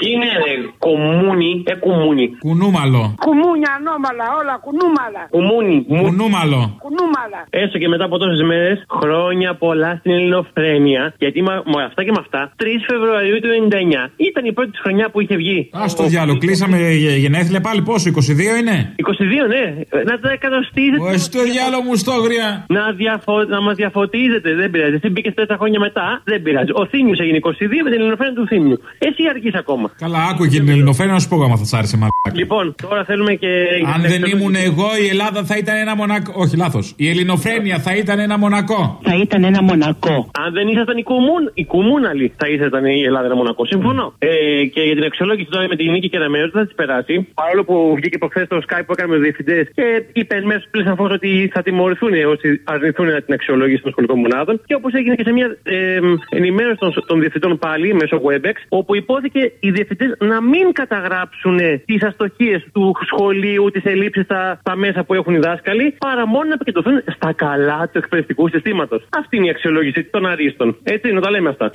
Speaker 30: Είναι ρε, κομμούνι, ε κουμούνι.
Speaker 28: Κουνούμαλο.
Speaker 30: Κουμούνια, ανώμαλα, όλα, κουνούμαλα. Κουμούνι.
Speaker 28: Κουνούμαλο.
Speaker 30: Κουνούμαλα. Έστω και μετά από τόσες μέρες, χρόνια πολλά στην Ελληνοφρένεια. Γιατί με, με αυτά και με αυτά, 3 Φεβρουαρίου του 99 ήταν η πρώτη της χρονιά που είχε βγει.
Speaker 28: Α το διάλογο, κλείσαμε γε- γενέθλια πάλι πόσο, 22 είναι;
Speaker 30: 22, ναι. Να τα εκατοστίζετε.
Speaker 28: Ο εσύ το διάλογο μου στόγρια.
Speaker 30: Να, διαφο... να μας διαφωτίζετε, δεν πειράζει. Εσύ μπήκες 4 χρόνια μετά, δεν πειράζει. Ο Θήμιος έγινε 22 με την Ελληνοφρένεια του Θήμιου. Εσύ αργεί ακόμα.
Speaker 28: Καλά, άκουγε την Ελληνοφρένεια να σου πω άμα θα σ' άρεσε μαλάκα.
Speaker 30: Λοιπόν, τώρα θέλουμε και.
Speaker 28: Αν δεν ήμουν εγώ, η Ελλάδα θα ήταν ένα μονακό. Όχι, λάθος. Η Ελληνοφρένεια θα ήταν ένα μονακό.
Speaker 30: Θα ήταν ένα μονακό. Αν δεν ήσασταν οι, κουμούν, οι κουμούναλοι, θα ήσασταν η Ελλάδα ένα μονακό. Συμφωνώ. Ε, και για την αξιολόγηση τώρα με τη Νίκη και Ραμέο θα της περάσει. Παρόλο που βγήκε προχθές το Skype που έκανε με του διευθυντές και είπε εν μέσω πλήρω σαφώ ότι θα τιμωρηθούν όσοι αρνηθούν την αξιολόγηση των σχολικών μονάδων. Και όπως έγινε και σε μια ε, ενημέρωση των, των διευθυντών πάλι μέσω WebEx, όπου υπόθηκε η διευθυντές να μην καταγράψουν τις αστοχίες του σχολείου, τις ελλείψεις στα, στα μέσα που έχουν οι δάσκαλοι, παρά μόνο να επικεντρωθούν στα καλά του εκπαιδευτικού συστήματος. Αυτή είναι η αξιολόγηση των αρίστων. Έτσι, να τα λέμε αυτά.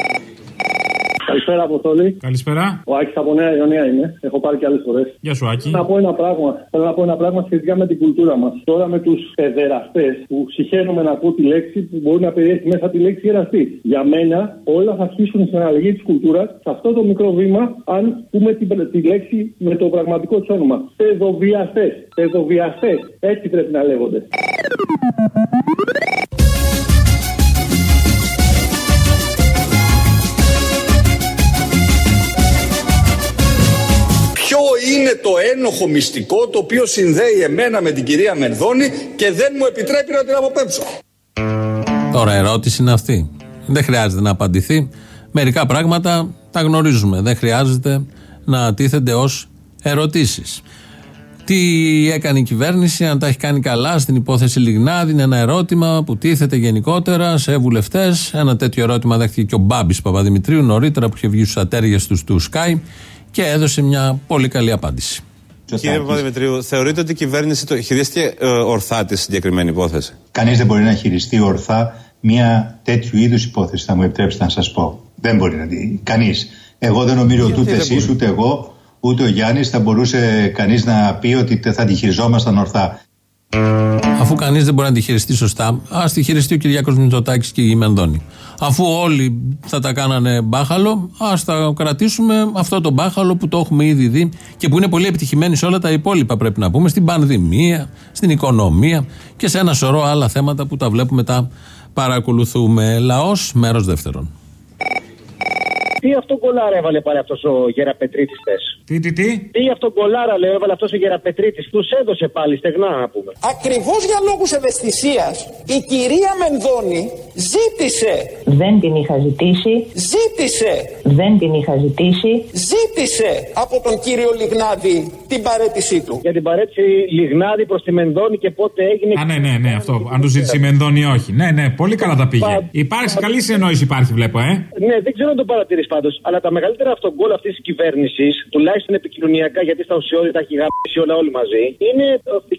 Speaker 31: Καλησπέρα, Αποστολή.
Speaker 28: Καλησπέρα.
Speaker 31: Ο Άκης από Νέα Ιωνία είμαι. Έχω πάρει και άλλες φορές.
Speaker 28: Γεια σου, Άκη.
Speaker 31: Θέλω να πω ένα πράγμα. Θέλω να πω ένα πράγμα σχετικά με την κουλτούρα μας. Τώρα με τους παιδεραστές που συχαίνομαι να ακούω τη λέξη που μπορεί να περιέχει μέσα τη λέξη εραστή. Για μένα όλα θα αρχίσουν στην αλλαγή της κουλτούρας σε αυτό το μικρό βήμα, αν πούμε τη, τη λέξη με το πραγματικό της όνομα. Παιδοβιαστές. Παιδοβιαστές. Έτσι πρέπει να λέγονται.
Speaker 21: Το ένοχο μυστικό το οποίο συνδέει εμένα με την κυρία Μενδώνη και δεν μου επιτρέπει να την αποπέμψω.
Speaker 4: Τώρα ερώτηση είναι αυτή. Δεν χρειάζεται να απαντηθεί. Μερικά πράγματα τα γνωρίζουμε. Δεν χρειάζεται να τίθενται ως ερωτήσεις. Τι έκανε η κυβέρνηση, αν τα έχει κάνει καλά στην υπόθεση Λιγνάδη, είναι ένα ερώτημα που τίθεται γενικότερα σε βουλευτές. Ένα τέτοιο ερώτημα δέχτηκε και ο Μπάμπης Παπαδημητρίου νωρίτερα που είχε βγει στους ατέρια του του Sky και έδωσε μια πολύ καλή απάντηση.
Speaker 32: Κύριε Παπαδημητρίου, θεωρείτε ότι η κυβέρνηση το χειρίστηκε ε, ορθά τη συγκεκριμένη υπόθεση;
Speaker 33: Κανείς δεν μπορεί να χειριστεί ορθά μια τέτοιου είδους υπόθεση, θα μου επιτρέψετε να σας πω. Δεν μπορεί να δει. Κανείς. Εγώ δεν νομίζω ότι ούτε εσείς, ούτε εγώ, ούτε ο Γιάννης θα μπορούσε κανείς να πει ότι θα τη χειριζόμασταν ορθά.
Speaker 4: Αφού κανείς δεν μπορεί να τη χειριστεί σωστά, ας τη χειριστεί ο Κυριάκος Μητσοτάκης και η Μενδώνη. Αφού όλοι θα τα κάνανε μπάχαλο, ας τα κρατήσουμε αυτό το μπάχαλο που το έχουμε ήδη δει και που είναι πολύ επιτυχημένοι σε όλα τα υπόλοιπα, πρέπει να πούμε, στην πανδημία, στην οικονομία και σε ένα σωρό άλλα θέματα που τα βλέπουμε, τα παρακολουθούμε. Λαός, μέρος δεύτερον.
Speaker 29: Τι αυτό κολάρα έβαλε πάλι αυτός ο Γεραπετρίτης χθε.
Speaker 28: Τι, τι, τι;
Speaker 29: Τι αυτό κολάρα λέει έβαλε αυτό ο Γεραπετρίτη. Τους έδωσε πάλι στεγνά να πούμε.
Speaker 34: Ακριβώς για λόγους ευαισθησίας η κυρία Μενδώνη ζήτησε.
Speaker 35: Δεν την είχα ζητήσει.
Speaker 34: Ζήτησε.
Speaker 35: Δεν την είχα ζητήσει.
Speaker 34: Ζήτησε από τον κύριο Λιγνάδη την παρέτησή του.
Speaker 29: Για την παρέτηση Λιγνάδη προς τη Μενδώνη και πότε έγινε.
Speaker 28: Α, ναι, ναι, ναι, αυτό. Αν του ζήτησε η Μενδώνη ή όχι. Ναι, ναι, πολύ καλά τα πήγε.
Speaker 29: Πα-
Speaker 28: Υπάρχει καλή συνεννόηση, υπάρχει, βλέπω, ε.
Speaker 29: Ναι, δεν ξέρω αν το παρατηρείς πάντως, αλλά τα μεγαλύτερα αυτογκόλ αυτής της κυβέρνησης, τουλάχιστον επικοινωνιακά, γιατί στα ουσιώδη τα έχει γράψει όλα όλοι μαζί, είναι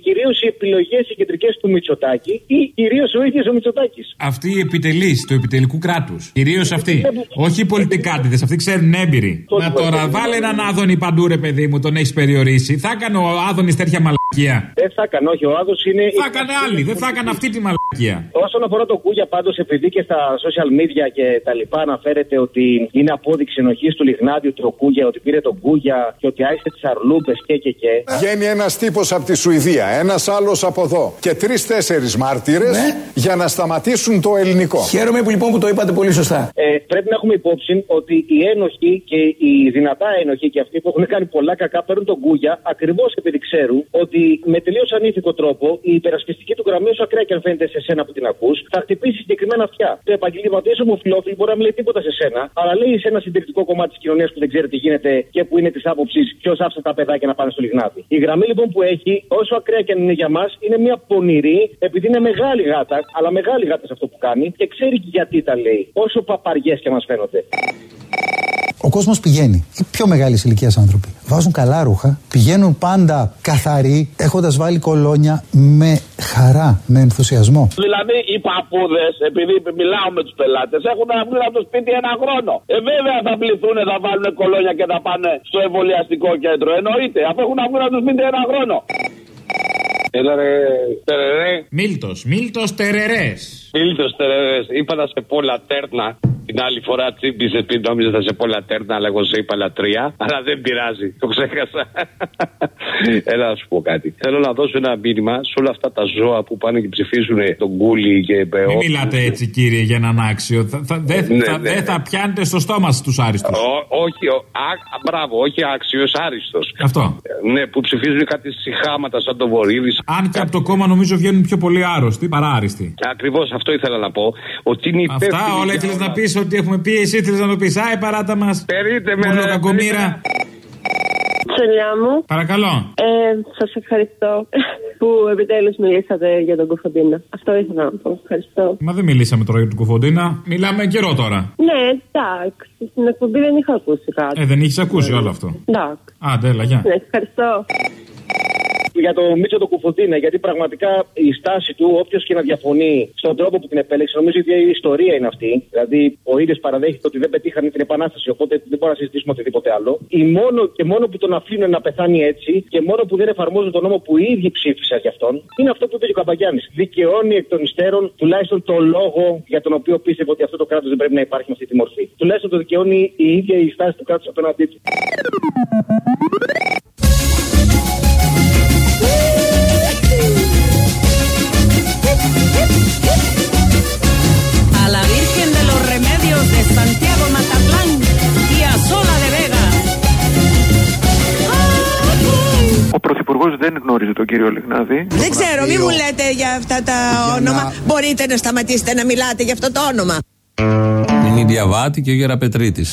Speaker 29: κυρίως οι επιλογές οι κεντρικές του Μητσοτάκη ή κυρίως ο ίδιος ο Μητσοτάκης.
Speaker 28: Αυτή η επιτελή του επιτελικού κράτους. Κυρίως αυτή. Όχι οι πολιτικάτιδε, αυτοί ξέρουν έμπειροι. Να τώρα βάλε έναν Άδωνη παντού, ρε παιδί μου, τον έχεις περιορίσει. Θα έκανε ο Άδωνης τέτοια μαλακία.
Speaker 29: Δεν θα έκανε, όχι, ο Άδος είναι.
Speaker 28: Θα έκανε άλλη, δεν θα έκανε αυτή τη μαλακία.
Speaker 29: Όσον αφορά το Κούγια, πάντως, επειδή και στα social media και τα λοιπά αναφέρεται ότι είναι απόδειξη ενοχής του Λιγνάδιου του Κούγια, ότι πήρε τον Κούγια και ότι άισε τις αρλούπες και και και.
Speaker 27: Βγαίνει ένας τύπος από τη Σουηδία, ένας άλλος από εδώ και τρει-τέσσερι μάρτυρες για να σταματήσουν το ελληνικό.
Speaker 11: Χαίρομαι που λοιπόν που το είπατε πολύ σωστά.
Speaker 29: Ε, πρέπει να έχουμε υπόψη ότι οι ένοχοι και οι δυνατά ένοχοι και αυτοί που έχουν κάνει πολλά κακά παίρνουν τον Κούγια ακριβώς επειδή ξέρουν ότι με τελείως ανήθικο τρόπο η υπερασπιστική του γραμμή, όσο ακραία και αν φαίνεται σε σένα που την ακούς, θα χτυπήσει συγκεκριμένα αυτιά. Το επαγγελματίε ομοφυλόφιλοι μπορεί να μην λέει τίποτα σε σένα, αλλά λέει σε ένα συντηρητικό κομμάτι της κοινωνίας που δεν ξέρει τι γίνεται και που είναι της άποψης ποιος άφησε τα παιδάκια να πάνε στο λιγνάδι. Η γραμμή λοιπόν που έχει, όσο ακραία και αν είναι για μας, είναι μια πονηρή, επειδή είναι μεγάλη γάτα, αλλά μεγάλη γάτα σε αυτό που κάνει και ξέρει και γιατί τα λέει. Όσο παπαριές και μας φαίνονται.
Speaker 36: Ο κόσμος πηγαίνει. Οι πιο μεγάλη ηλικία άνθρωποι βάζουν καλά ρούχα, πηγαίνουν πάντα καθαροί, έχοντας βάλει κολόνια με χαρά, με ενθουσιασμό.
Speaker 37: Δηλαδή οι παππούδες, επειδή μιλάω με τους πελάτες, έχουν να βγουν από το σπίτι ένα χρόνο. Ε, βέβαια θα πληθούν, θα βάλουν κολόνια και θα πάνε στο εμβολιαστικό κέντρο. Εννοείται, αφού έχουν να βγουν από το σπίτι ένα χρόνο. Έλα ρε, τερερέ.
Speaker 28: Μίλτος, Μίλτος τερερές.
Speaker 37: Μίλτος τερερές, είπα να σε πω λατέρνα. Την άλλη φορά τσίμπησε επειδή νόμιζα θα σε πω λατέρνα, αλλά εγώ σε είπα λατρεία. Αλλά δεν πειράζει, το ξέχασα. (laughs) Έλα να σου πω κάτι. Θέλω να δώσω ένα μήνυμα σε όλα αυτά τα ζώα που πάνε και ψηφίσουν τον κούλι και
Speaker 28: Μην μιλάτε έτσι, κύριε, για έναν άξιο. Θα, θα, δεν
Speaker 37: Ναι,
Speaker 28: θα,
Speaker 37: ναι.
Speaker 28: δεν θα πιάνετε στο στόμα τους άριστους.
Speaker 37: Ο- όχι, ο, α, μπράβο, όχι άξιος, άριστος.
Speaker 28: Αυτό.
Speaker 37: Ναι, που ψηφίζουν κάτι συχάματα σαν τον Βορύδη.
Speaker 28: Αν και από το κόμμα νομίζω βγαίνουν πιο πολύ άρρωστοι παρά άριστοι.
Speaker 37: Ακριβώς αυτό ήθελα να πω. Ότι είναι
Speaker 28: Αυτά
Speaker 37: υπεύθυνοι
Speaker 28: όλα
Speaker 37: για
Speaker 28: ήθελες
Speaker 37: όλα.
Speaker 28: να πεις ότι έχουμε πει, εσύ ήθελες να το πεις. Άι, παράτα μας.
Speaker 37: Περίτε με, ρε,
Speaker 28: κακομήρα.
Speaker 38: Ψωλιά μου.
Speaker 28: Παρακαλώ.
Speaker 38: Ε, Σας ευχαριστώ που επιτέλους μιλήσατε για τον Κοφοντίνα. Αυτό ήθελα να πω. Ευχαριστώ.
Speaker 28: Μα δεν μιλήσαμε τώρα για τον Κοφοντίνα. Μιλάμε καιρό τώρα.
Speaker 38: Ναι, εντάξει. Στην εκπομπή δεν είχα ακούσει κάτι.
Speaker 28: Ε, δεν είχε ακούσει όλο αυτό.
Speaker 38: Εντάξει.
Speaker 28: Άντε, έλα, γεια.
Speaker 38: Ναι, ευχαριστώ.
Speaker 29: Για το Μίτσο το Κουφοντίνα, γιατί πραγματικά η στάση του, όποιος και να διαφωνεί στον τρόπο που την επέλεξε, νομίζω ότι η ιστορία είναι αυτή. Δηλαδή, ο ίδιος παραδέχεται ότι δεν πετύχανε την επανάσταση, οπότε δεν μπορούμε να συζητήσουμε οτιδήποτε άλλο. Η μόνο, και μόνο που τον αφήνουν να πεθάνει έτσι και μόνο που δεν εφαρμόζουν τον νόμο που οι ίδιοι ψήφισαν για αυτόν, είναι αυτό που είπε και ο Καμπαγιάννης. Δικαιώνει εκ των υστέρων τουλάχιστον το λόγο για τον οποίο πίστευε ότι αυτό το κράτος δεν πρέπει να υπάρχει με αυτή τη μορφή. Τουλάχιστον το δικαιώνει η ίδια η στάση του κράτους απέναντί του.
Speaker 3: Πρωθυπουργό δεν γνώριζε τον κύριο Λιγνάδη.
Speaker 5: Δεν ξέρω, μην μου λέτε για αυτά τα όνομα. Μπορείτε να σταματήσετε να μιλάτε για αυτό το όνομα.
Speaker 4: Είναι η Διαβάτη και ο Γεραπετρίτη.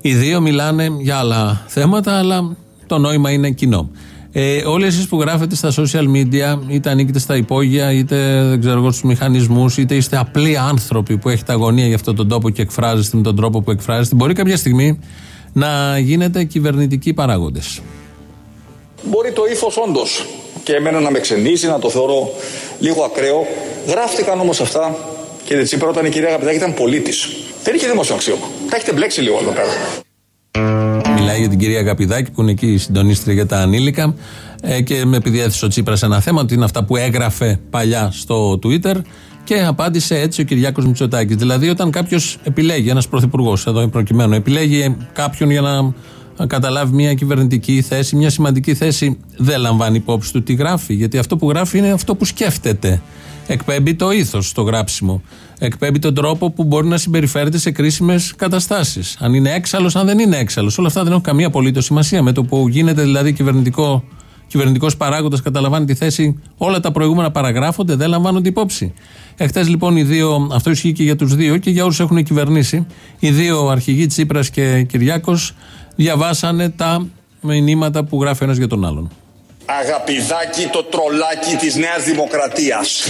Speaker 4: Οι δύο μιλάνε για άλλα θέματα, αλλά το νόημα είναι κοινό. Ε, όλοι εσείς που γράφετε στα social media, είτε ανήκετε στα υπόγεια, είτε δεν ξέρω εγώ στους μηχανισμούς, είτε είστε απλοί άνθρωποι που έχετε αγωνία για αυτόν τον τόπο και εκφράζεστε με τον τρόπο που εκφράζεστε, μπορεί κάποια στιγμή να γίνετε κυβερνητικοί παράγοντες.
Speaker 21: Μπορεί το ύφος όντως και εμένα να με ξενίζει, να το θεωρώ λίγο ακραίο. Γράφτηκαν όμως αυτά, κύριε Τσίπρα, όταν η κυρία Αγαπητάκη ήταν πολίτης. Δεν είχε δημόσιο αξίωμα. Τα έχετε μπλέξει λίγο εδώ πέρα.
Speaker 4: Μιλάει για την κυρία Καπιδάκη που είναι εκεί η συντονίστρια για τα ανήλικα ε, και με επειδή έθεσε ο Τσίπρας ένα θέμα ότι είναι αυτά που έγραφε παλιά στο Twitter και απάντησε έτσι ο Κυριάκος Μητσοτάκης. Δηλαδή όταν κάποιος επιλέγει, ένας πρωθυπουργός εδώ προκειμένου, επιλέγει κάποιον για να καταλάβει μια κυβερνητική θέση, μια σημαντική θέση, δεν λαμβάνει υπόψη του τι γράφει. Γιατί αυτό που γράφει είναι αυτό που σκέφτεται. Εκπέμπει το ήθος στο γράψιμο. Εκπέμπει τον τρόπο που μπορεί να συμπεριφέρεται σε κρίσιμες καταστάσεις. Αν είναι έξαλλος, αν δεν είναι έξαλλος. Όλα αυτά δεν έχουν καμία απολύτως σημασία. Με το που γίνεται δηλαδή κυβερνητικό κυβερνητικός παράγοντας καταλαμβάνει τη θέση, όλα τα προηγούμενα παραγράφονται, δεν λαμβάνονται υπόψη. Εχθές λοιπόν οι δύο, αυτό ισχύει και για τους δύο και για όσους έχουν κυβερνήσει, οι δύο αρχηγοί Τσίπρας και Κυριάκος διαβάσανε τα μηνύματα που γράφει ένας για τον άλλον.
Speaker 21: Αγαπηδάκι το τρολάκι της Νέας Δημοκρατίας.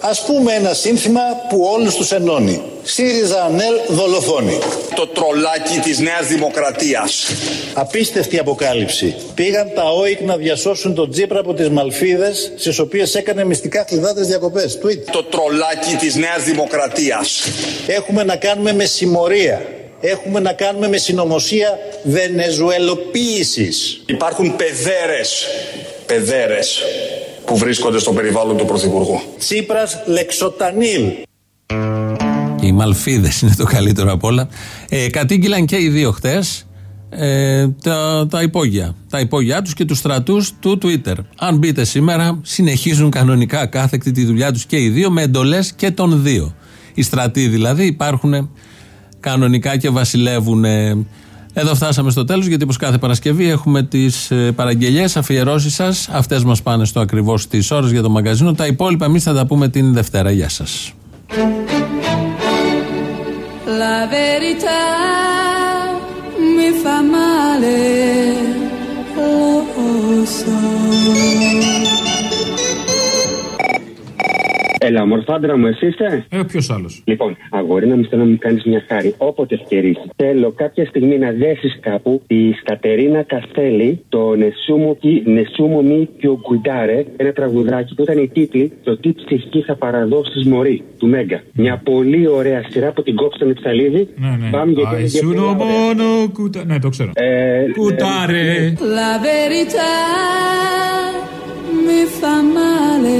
Speaker 22: Ας πούμε ένα σύνθημα που όλους τους ενώνει. ΣΥΡΙΖΑ ΑΝΕΛ δολοφόνη.
Speaker 21: Το τρολάκι της Νέας Δημοκρατίας.
Speaker 22: Απίστευτη αποκάλυψη. Πήγαν τα ΟΙΚ να διασώσουν τον Τζίπρα από τις Μαλφίδες, στις οποίες έκανε μυστικά κλειδάτες διακοπές. Tweet.
Speaker 21: Το τρολάκι της Νέας Δημοκρατίας.
Speaker 22: Έχουμε να κάνουμε με συμμορία. Έχουμε να κάνουμε με συνωμοσία βενεζουελοποίησης.
Speaker 21: Υπάρχουν παιδέρες, παιδέρες που βρίσκονται στο περιβάλλον του Πρωθυπουργού.
Speaker 22: Τσίπρας Λεξοτανίλ.
Speaker 4: Και οι Μαλφίδες είναι το καλύτερο απ' όλα. Ε, κατήγγυλαν και οι δύο χτες ε, τα, τα υπόγεια. Τα υπόγειά τους και τους στρατούς του Twitter. Αν μπείτε σήμερα, συνεχίζουν κανονικά κάθεκτη τη δουλειά τους και οι δύο με εντολές και των δύο. Οι στρατοί δηλαδή υπάρχουν κανονικά και βασιλεύουν. ε. Εδώ φτάσαμε στο τέλος γιατί όπως κάθε Παρασκευή έχουμε τις ε, παραγγελίες, αφιερώσεις σας. Αυτές μας πάνε στο ακριβώς τις ώρες για το μαγκαζίνο. Τα υπόλοιπα εμείς θα τα πούμε την Δευτέρα. Γεια σας.
Speaker 39: La verità mi fa male, lo so.
Speaker 40: Έλα, μορφάντρα μου, εσύ είστε;
Speaker 28: Ε, ποιος άλλος;
Speaker 40: Λοιπόν, αγόρι να μου θέλω να μου κάνεις μια χάρη. Όποτε ευκαιρίσει. Θέλω κάποια στιγμή να δέσεις κάπου τη Κατερίνα Καστέλη, το Νεσούμο Μη Πιο Γκουιντάρε, ένα τραγουδάκι που ήταν η τίτλη Το τι ψυχή θα παραδώσει Μωρή του Μέγκα. Μια πολύ ωραία σειρά που την κόψει τον Εψαλίδη.
Speaker 28: Ναι, ναι.
Speaker 40: Πάμε γιατί είναι
Speaker 28: Αϊσούνο
Speaker 40: πολύ ωραία.
Speaker 28: μόνο κουτά. Ναι, το ξέρω.
Speaker 40: Ε,
Speaker 28: Κουτάρε.
Speaker 39: La verità mi fa male,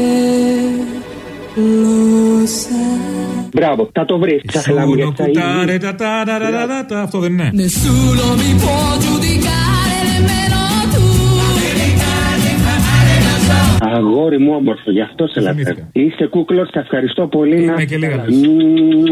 Speaker 39: lo sai.
Speaker 40: Μπράβο, θα το βρει. Τσαχλά μου
Speaker 28: Σούνο
Speaker 40: γιατί θα
Speaker 28: κουτάρε.
Speaker 40: είναι.
Speaker 28: τα, τα, τα, τα, τα, τα, τα. Αυτό δεν είναι.
Speaker 39: Nessuno mi può giudicare, nemmeno
Speaker 40: Αγόρι μου όμορφο, γι' αυτό σε λατρεύω. Είσαι κούκλος, σε ευχαριστώ πολύ.
Speaker 28: Είμαι και λίγα λες.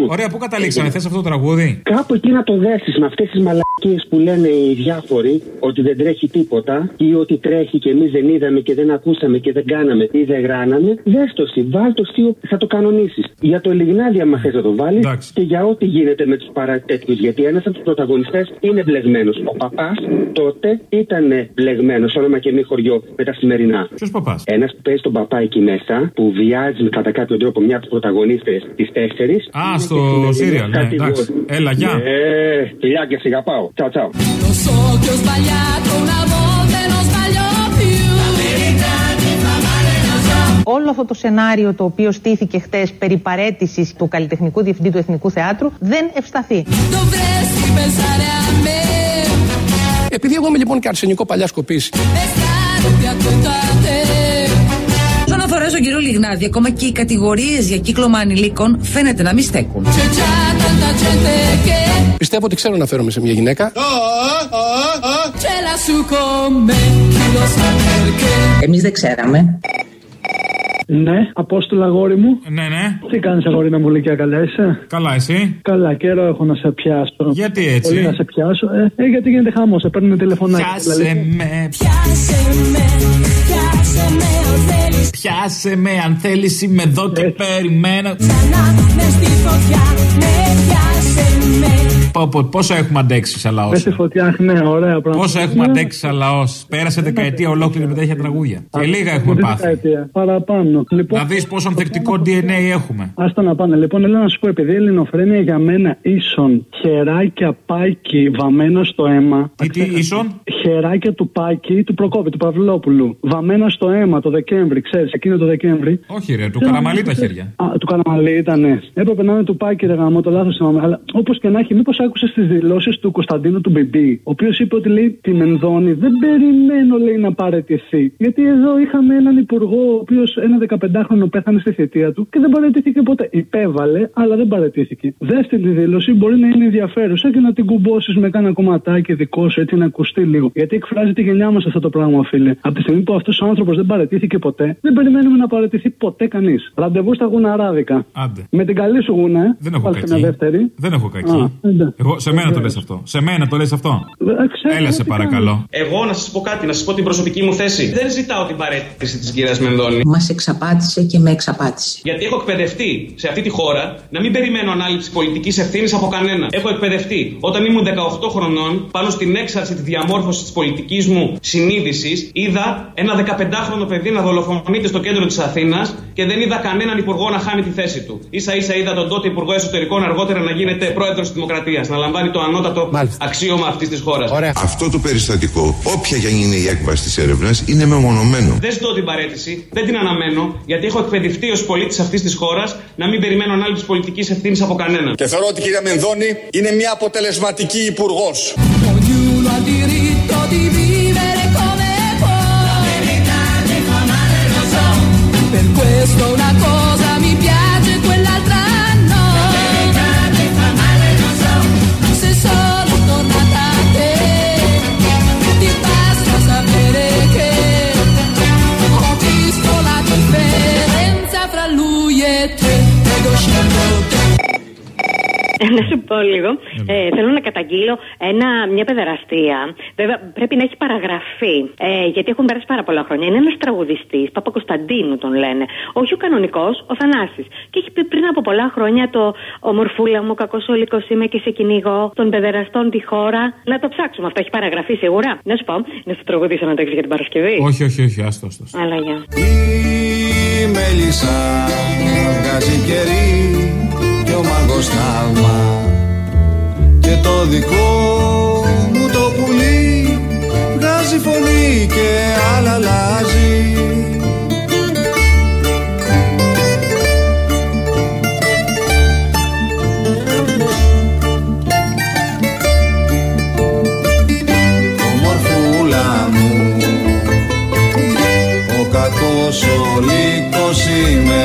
Speaker 28: Ωραία, πού καταλήξαμε, θες αυτό το τραγούδι;
Speaker 40: Κάπου εκεί να το δέσεις με αυτές τις μαλακίες που λένε οι διάφοροι ότι δεν τρέχει τίποτα ή ότι τρέχει και εμείς δεν είδαμε και δεν ακούσαμε και δεν κάναμε ή δεν γράναμε. Δες το εσύ, βάλ το εσύ, θα το κανονίσεις. Για το Ελιγνάδι, άμα θες να το βάλεις και για ό,τι γίνεται με τους παρατέτοιου. Γιατί ένας από τους πρωταγωνιστές είναι μπλεγμένος. Ο παπάς τότε ήταν μπλεγμένος, όνομα και μη χωριό με τα σημερινά.
Speaker 28: Ποιος παπάς;
Speaker 40: Ένας που παίζει τον παπά εκεί μέσα, που βιάζει κατά κάποιο τρόπο μια από του πρωταγωνίστε της τέσσερι.
Speaker 28: Α, στο Σύριαλ, ναι, εντάξει. Έλα, γεια.
Speaker 40: Ε, φιλιά και σιγά πάω. Τσαου, τσαου.
Speaker 39: Lo so che ho sbagliato una volta e non sbaglio più. La verità ti fa male, lo so.
Speaker 41: Όλο αυτό το σενάριο το οποίο στήθηκε χτες περί παρέτησης του καλλιτεχνικού διευθυντή του Εθνικού Θεάτρου δεν ευσταθεί.
Speaker 39: Dovresti pensare a me.
Speaker 42: Επειδή εγώ είμαι λοιπόν και αρσενικό παλιά σκοπής
Speaker 39: E stare più attento a te.
Speaker 16: Όσον αφορά στον κύριο Λιγνάδη, ακόμα και οι κατηγορίες για κύκλωμα ανηλίκων φαίνεται να μην στέκουν.
Speaker 39: C'è già tanta gente che
Speaker 42: Πιστεύω ότι ξέρω να φέρομαι σε μια γυναίκα
Speaker 39: ce l'ha su con me. Chi lo sa perché.
Speaker 16: Εμείς δεν ξέραμε.
Speaker 31: Ναι, Απόστολα αγόρι μου.
Speaker 28: Ναι, ναι.
Speaker 31: Τι κάνεις, αγόρι μου, Λυκιά, καλά είσαι;
Speaker 28: Καλά, εσύ;
Speaker 31: Καλά, καιρό έχω να σε πιάσω.
Speaker 28: Γιατί έτσι;
Speaker 31: Πολύ να σε πιάσω. Ε, ε, γιατί γίνεται χάμο, σε παίρνουν τηλεφωνάκι.
Speaker 28: Πιάσε με,
Speaker 39: Πιάσε με, πιάσε με αν θέλεις
Speaker 28: πιάσε με αν θέλεις. Είμαι εδώ και περιμένω.
Speaker 39: Ξανά μες στη φωτιά, με πιάσε με
Speaker 28: Πω, πω, Πόσο έχουμε αντέξει σαν λαός.
Speaker 31: Με στη φωτιά, ναι, ωραία πράγματα.
Speaker 28: Πόσο έχουμε
Speaker 31: Ναι.
Speaker 28: αντέξει σαν λαός; Πέρασε δεκαετία ολόκληρη με τέτοια τραγούδια. Και λίγα έχουμε
Speaker 31: Αυτή
Speaker 28: πάθει.
Speaker 31: δεκαετία. Παραπάνω. Λοιπόν,
Speaker 28: Να δεις πόσο ανθεκτικό DNA έχουμε.
Speaker 31: Άστα να πάνε. Λοιπόν, θέλω να σου πω, επειδή η ελληνοφρένεια για μένα ίσον χεράκια πάκι βαμμένα στο αίμα.
Speaker 28: Τι, τι, ίσον;
Speaker 31: Χεράκια του πάκι του Προκόπη, του Παυλόπουλου. Βαμμένα στο αίμα το Δεκέμβρη, ξέρεις, εκείνο το Δεκέμβρη.
Speaker 28: Όχι, ρε, του
Speaker 31: Θέλω
Speaker 28: καραμαλί
Speaker 31: να
Speaker 28: τα
Speaker 31: μου πεις-
Speaker 28: χέρια.
Speaker 31: Α, του Καραμαλή ήταν. Έπρεπε να είναι του Πάκη, ρε γαμό, το λάθος θυμάμαι. Αλλά όπως και να έχει, μήπως άκουσες τις δηλώσεις του Κωνσταντίνου του Μπιμπί, ο οποίος είπε ότι λέει τη Μενδώνη δεν περιμένω λέει να παραιτηθεί. Γιατί εδώ είχαμε έναν υπουργό, ο οποίος ένα 15χρονο πέθανε στη θητεία του και δεν παραιτήθηκε ποτέ. Υπέβαλε, αλλά δεν παραιτήθηκε. Δέστε τη δήλωση, μπορεί να είναι ενδιαφέρουσα και να την κουμπώσεις με κάνα κομματάκι δικό σου, έτσι να ακουστεί λίγο. Γιατί εκφράζει τη γενιά μας αυτό το πράγμα, φίλε. Από τη στιγμή που αυτός ο άνθρωπος δεν παραιτήθηκε ποτέ, δεν περιμένουμε να παραιτηθεί ποτέ κανείς. Ραντεβού στα γουναράδικα.
Speaker 28: Άντε.
Speaker 31: Με την καλή σου γούνα, ε.
Speaker 28: Δεν έχω
Speaker 31: Πάλι σε
Speaker 28: κακή.
Speaker 31: μια δεύτερη.
Speaker 28: Δεν έχω
Speaker 31: Α,
Speaker 28: κακή.
Speaker 31: εντάξει.
Speaker 28: Εγώ, σε μένα το λες αυτό. Σε μένα το λες αυτό.
Speaker 31: Ε, ξέρω
Speaker 28: Έλα,
Speaker 31: τι
Speaker 28: σε
Speaker 31: κάνω.
Speaker 28: παρακαλώ.
Speaker 43: Εγώ να σας πω κάτι, να σας πω την προσωπική μου θέση. Δεν ζητάω την παρέτηση της κυρίας Μενδώνη.
Speaker 16: Μας εξαπάτησε και με εξαπάτησε.
Speaker 43: Γιατί έχω εκπαιδευτεί σε αυτή τη χώρα να μην περιμένω ανάληψη πολιτικής ευθύνης από κανένα. Έχω εκπαιδευτεί όταν ήμουν 18 χρονών, πάνω στην έξαρση της διαμόρφωσης της πολιτικής μου συνείδησης, είδα ένα 15χρονο παιδί να δολοφονείται στο κέντρο της Αθήνας και δεν είδα κανέναν υπουργό να χάνει τη θέση του. σα ίσα είδα τον τότε υπουργό εσωτερικών αργότερα να γίνεται πρόεδρος της Δημοκρατίας, να λαμβάνει το ανώτατο αξίωμα αυτής της χώρας.
Speaker 44: Αυτό το περιστατικό, όποια και αν είναι η έκβαση της έρευνας, είναι μεμονωμένο.
Speaker 43: Δεν ζητώ την παρέτηση, δεν την αναμένω, γιατί έχω εκπαιδευτεί ως πολίτης αυτής της χώρας να μην περιμένω ανάληψη πολιτικής ευθύνης από κανέναν.
Speaker 21: Και θεωρώ ότι η κυρία Μενδώνη είναι μια αποτελεσματική
Speaker 39: υπουργός.
Speaker 45: Να σου πω λίγο. Ε, θέλω να καταγγείλω ένα, μια παιδεραστία. Βέβαια, πρέπει να έχει παραγραφεί. Ε, γιατί έχουν περάσει πάρα πολλά χρόνια. Είναι ένας τραγουδιστής, Παπα-Κωνσταντίνου τον λένε. Όχι ο κανονικός, ο Θανάσης. Και έχει πει πριν από πολλά χρόνια το Ομορφούλα μου, κακός ολικό είμαι και σε κυνηγό των παιδεραστών τη χώρα. Να το ψάξουμε. Αυτό έχει παραγραφεί σίγουρα. Να σου πω, να σου τραγουδήσω να το έχεις για την Παρασκευή.
Speaker 28: Όχι, όχι, όχι, άστο, άστο.
Speaker 45: Αλλά για.
Speaker 46: Η μέλισσα βγάζει κερί και ο μάγκος θαύμα και το δικό μου το πουλί βγάζει φωνή και άλλα αλλάζει Ομορφούλα μου ο κακός ο λύκος είμαι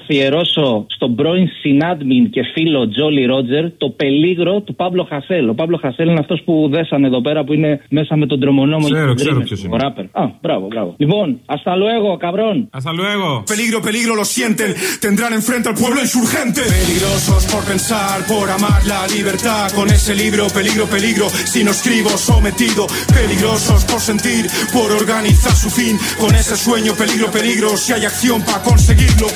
Speaker 47: αφιερώσω στον πρώην συνάδμιν και φίλο Τζόλι Ρότζερ το πελίγρο του Παύλο Χασέλ. Ο Παύλο Χασέλ είναι αυτό που δέσανε εδώ πέρα που είναι μέσα με τον τρομονόμο
Speaker 28: Ξέρω,
Speaker 47: και τον
Speaker 28: ξέρω
Speaker 47: Dreamers,
Speaker 28: ποιος
Speaker 47: Ο
Speaker 28: είναι.
Speaker 47: ράπερ. Α, μπράβο, μπράβο. Λοιπόν, hasta luego, cabrón.
Speaker 28: Hasta luego.
Speaker 48: Peligro, peligro, lo sienten. Tendrán enfrente al pueblo insurgente. Peligrosos por pensar, por amar la libertad. Con ese libro, peligro, peligro. Si no escribo, sometido. Peligrosos por sentir, por organizar su fin. Con ese sueño, peligro, peligro. Si hay acción para conseguirlo.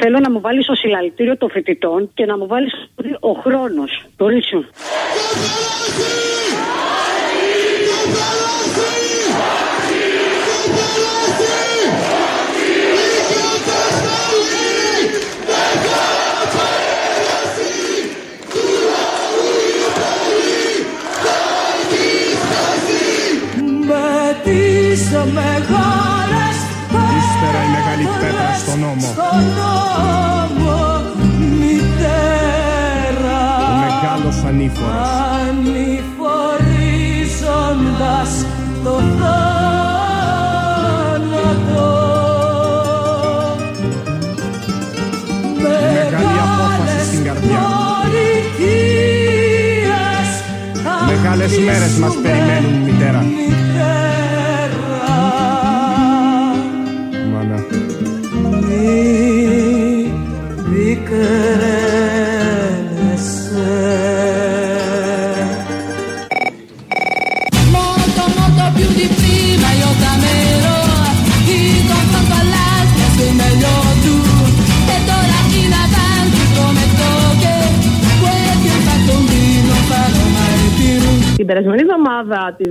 Speaker 49: Θέλω να μου βάλεις στο συλλαλητήριο των φοιτητών και να μου βάλεις ο χρόνος. Το ρίξουν.
Speaker 1: Με τις μεγάλες
Speaker 39: Ύστερα η μεγάλη πέτρα στον νόμο.
Speaker 1: στον νόμο μητέρα
Speaker 39: Ο μεγάλος ανήφορος.
Speaker 1: ανηφορίζοντας το θάνατο
Speaker 39: Μεγάλη απόφαση στην καρδιά.
Speaker 1: πολιτείας
Speaker 39: Μεγάλες μέρες μας περιμένουν, μητέρα.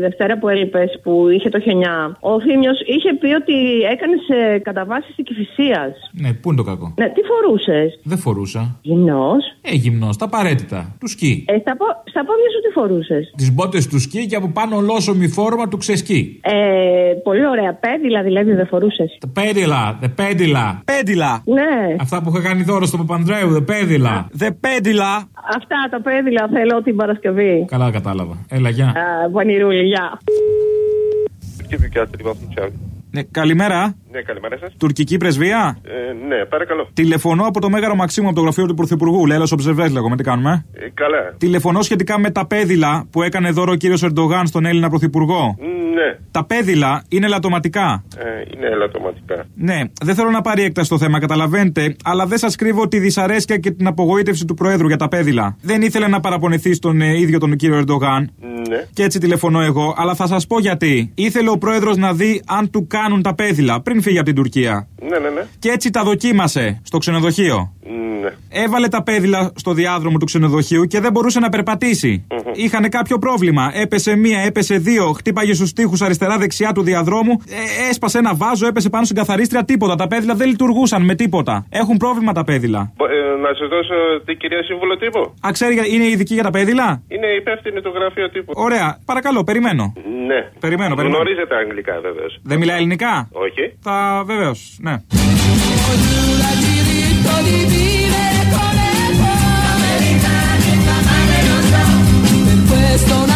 Speaker 38: Δευτέρα που έλειπες, που είχε το χιονιά, ο Θήμιος είχε πει ότι έκανες καταβάσεις κυφυσία.
Speaker 28: Ναι, πού είναι το κακό;
Speaker 38: Ναι, τι φορούσες;
Speaker 28: Δεν φορούσα.
Speaker 38: Γυμνός.
Speaker 28: Ε, γυμνός, τα απαραίτητα. Του σκι.
Speaker 38: Ε, στα, πο- στα πόδια σου τι φορούσες;
Speaker 28: Τις μπότες του σκι και από πάνω ολόσωμη φόρμα του ξεσκι.
Speaker 38: Ε, πολύ ωραία. Πέδιλα δηλαδή δεν φορούσες.
Speaker 28: Τα πέντιλα, δε πέντιλα. Πέντιλα.
Speaker 38: Ναι.
Speaker 28: Αυτά που είχα κάνει δώρο στο Παπανδρέου, δε πέντιλα. Δε πέντιλα.
Speaker 38: Αυτά τα πέδιλα θέλω την Παρασκευή.
Speaker 28: Καλά, κατάλαβα. Έλα, γεια.
Speaker 38: Α, Πανηρούλη, γεια.
Speaker 28: Ναι, καλημέρα.
Speaker 50: Ναι, καλημέρα σας.
Speaker 28: Τουρκική πρεσβεία.
Speaker 50: Ε, ναι, παρακαλώ.
Speaker 28: Τηλεφωνώ από το Μέγαρο Μαξίμου από το γραφείο του Πρωθυπουργού. Λέλλα Οψεβέ, λέγομαι. Τι κάνουμε.
Speaker 50: Ε, καλά.
Speaker 28: Τηλεφωνώ σχετικά με τα πέδιλα που έκανε δώρο ο κύριος Ερντογάν στον Έλληνα Πρωθυπουργό.
Speaker 50: Ναι,
Speaker 28: Τα πέδιλα είναι λατωματικά.
Speaker 50: ε, είναι ελαττωματικά.
Speaker 28: Ναι, δεν θέλω να πάρει έκταση το θέμα, καταλαβαίνετε, αλλά δεν σας κρύβω τη δυσαρέσκεια και την απογοήτευση του Προέδρου για τα πέδιλα. Δεν ήθελε να παραπονεθεί στον ε, ίδιο τον κύριο Ερντογάν.
Speaker 50: Ναι.
Speaker 28: Και έτσι τηλεφωνώ εγώ, αλλά θα σας πω γιατί. Ήθελε ο Πρόεδρος να δει αν του κάνουν τα πέδιλα πριν φύγει από την Τουρκία.
Speaker 50: Ναι, ναι, ναι.
Speaker 28: Και έτσι τα δοκίμασε στο ξενοδοχείο.
Speaker 50: ναι.
Speaker 28: Έβαλε τα πέδιλα στο διάδρομο του ξενοδοχείου και δεν μπορούσε να περπατήσει. Είχαν κάποιο πρόβλημα. Έπεσε μία, έπεσε δύο, χτύπαγε στου τοίχου αριστερά-δεξιά του διαδρόμου, ε, έσπασε ένα βάζο, έπεσε πάνω στην καθαρίστρια, τίποτα. Τα πέδιλα δεν λειτουργούσαν με τίποτα. Έχουν πρόβλημα τα πέδιλα.
Speaker 50: Μπο- ε, να σα δώσω την κυρία Σύμβουλο τύπου.
Speaker 28: Α, ξέρει, είναι ειδική για τα πέδιλα.
Speaker 50: Είναι υπεύθυνη του γραφείου τύπου.
Speaker 28: Ωραία, παρακαλώ, περιμένω.
Speaker 50: Ναι.
Speaker 28: Περιμένω, περιμένω.
Speaker 50: Γνωρίζετε αγγλικά βεβαίω.
Speaker 28: Δεν μιλάει ελληνικά.
Speaker 50: Όχι.
Speaker 28: Θα, βεβαίω, ναι.
Speaker 1: Il diritto di vivere esto no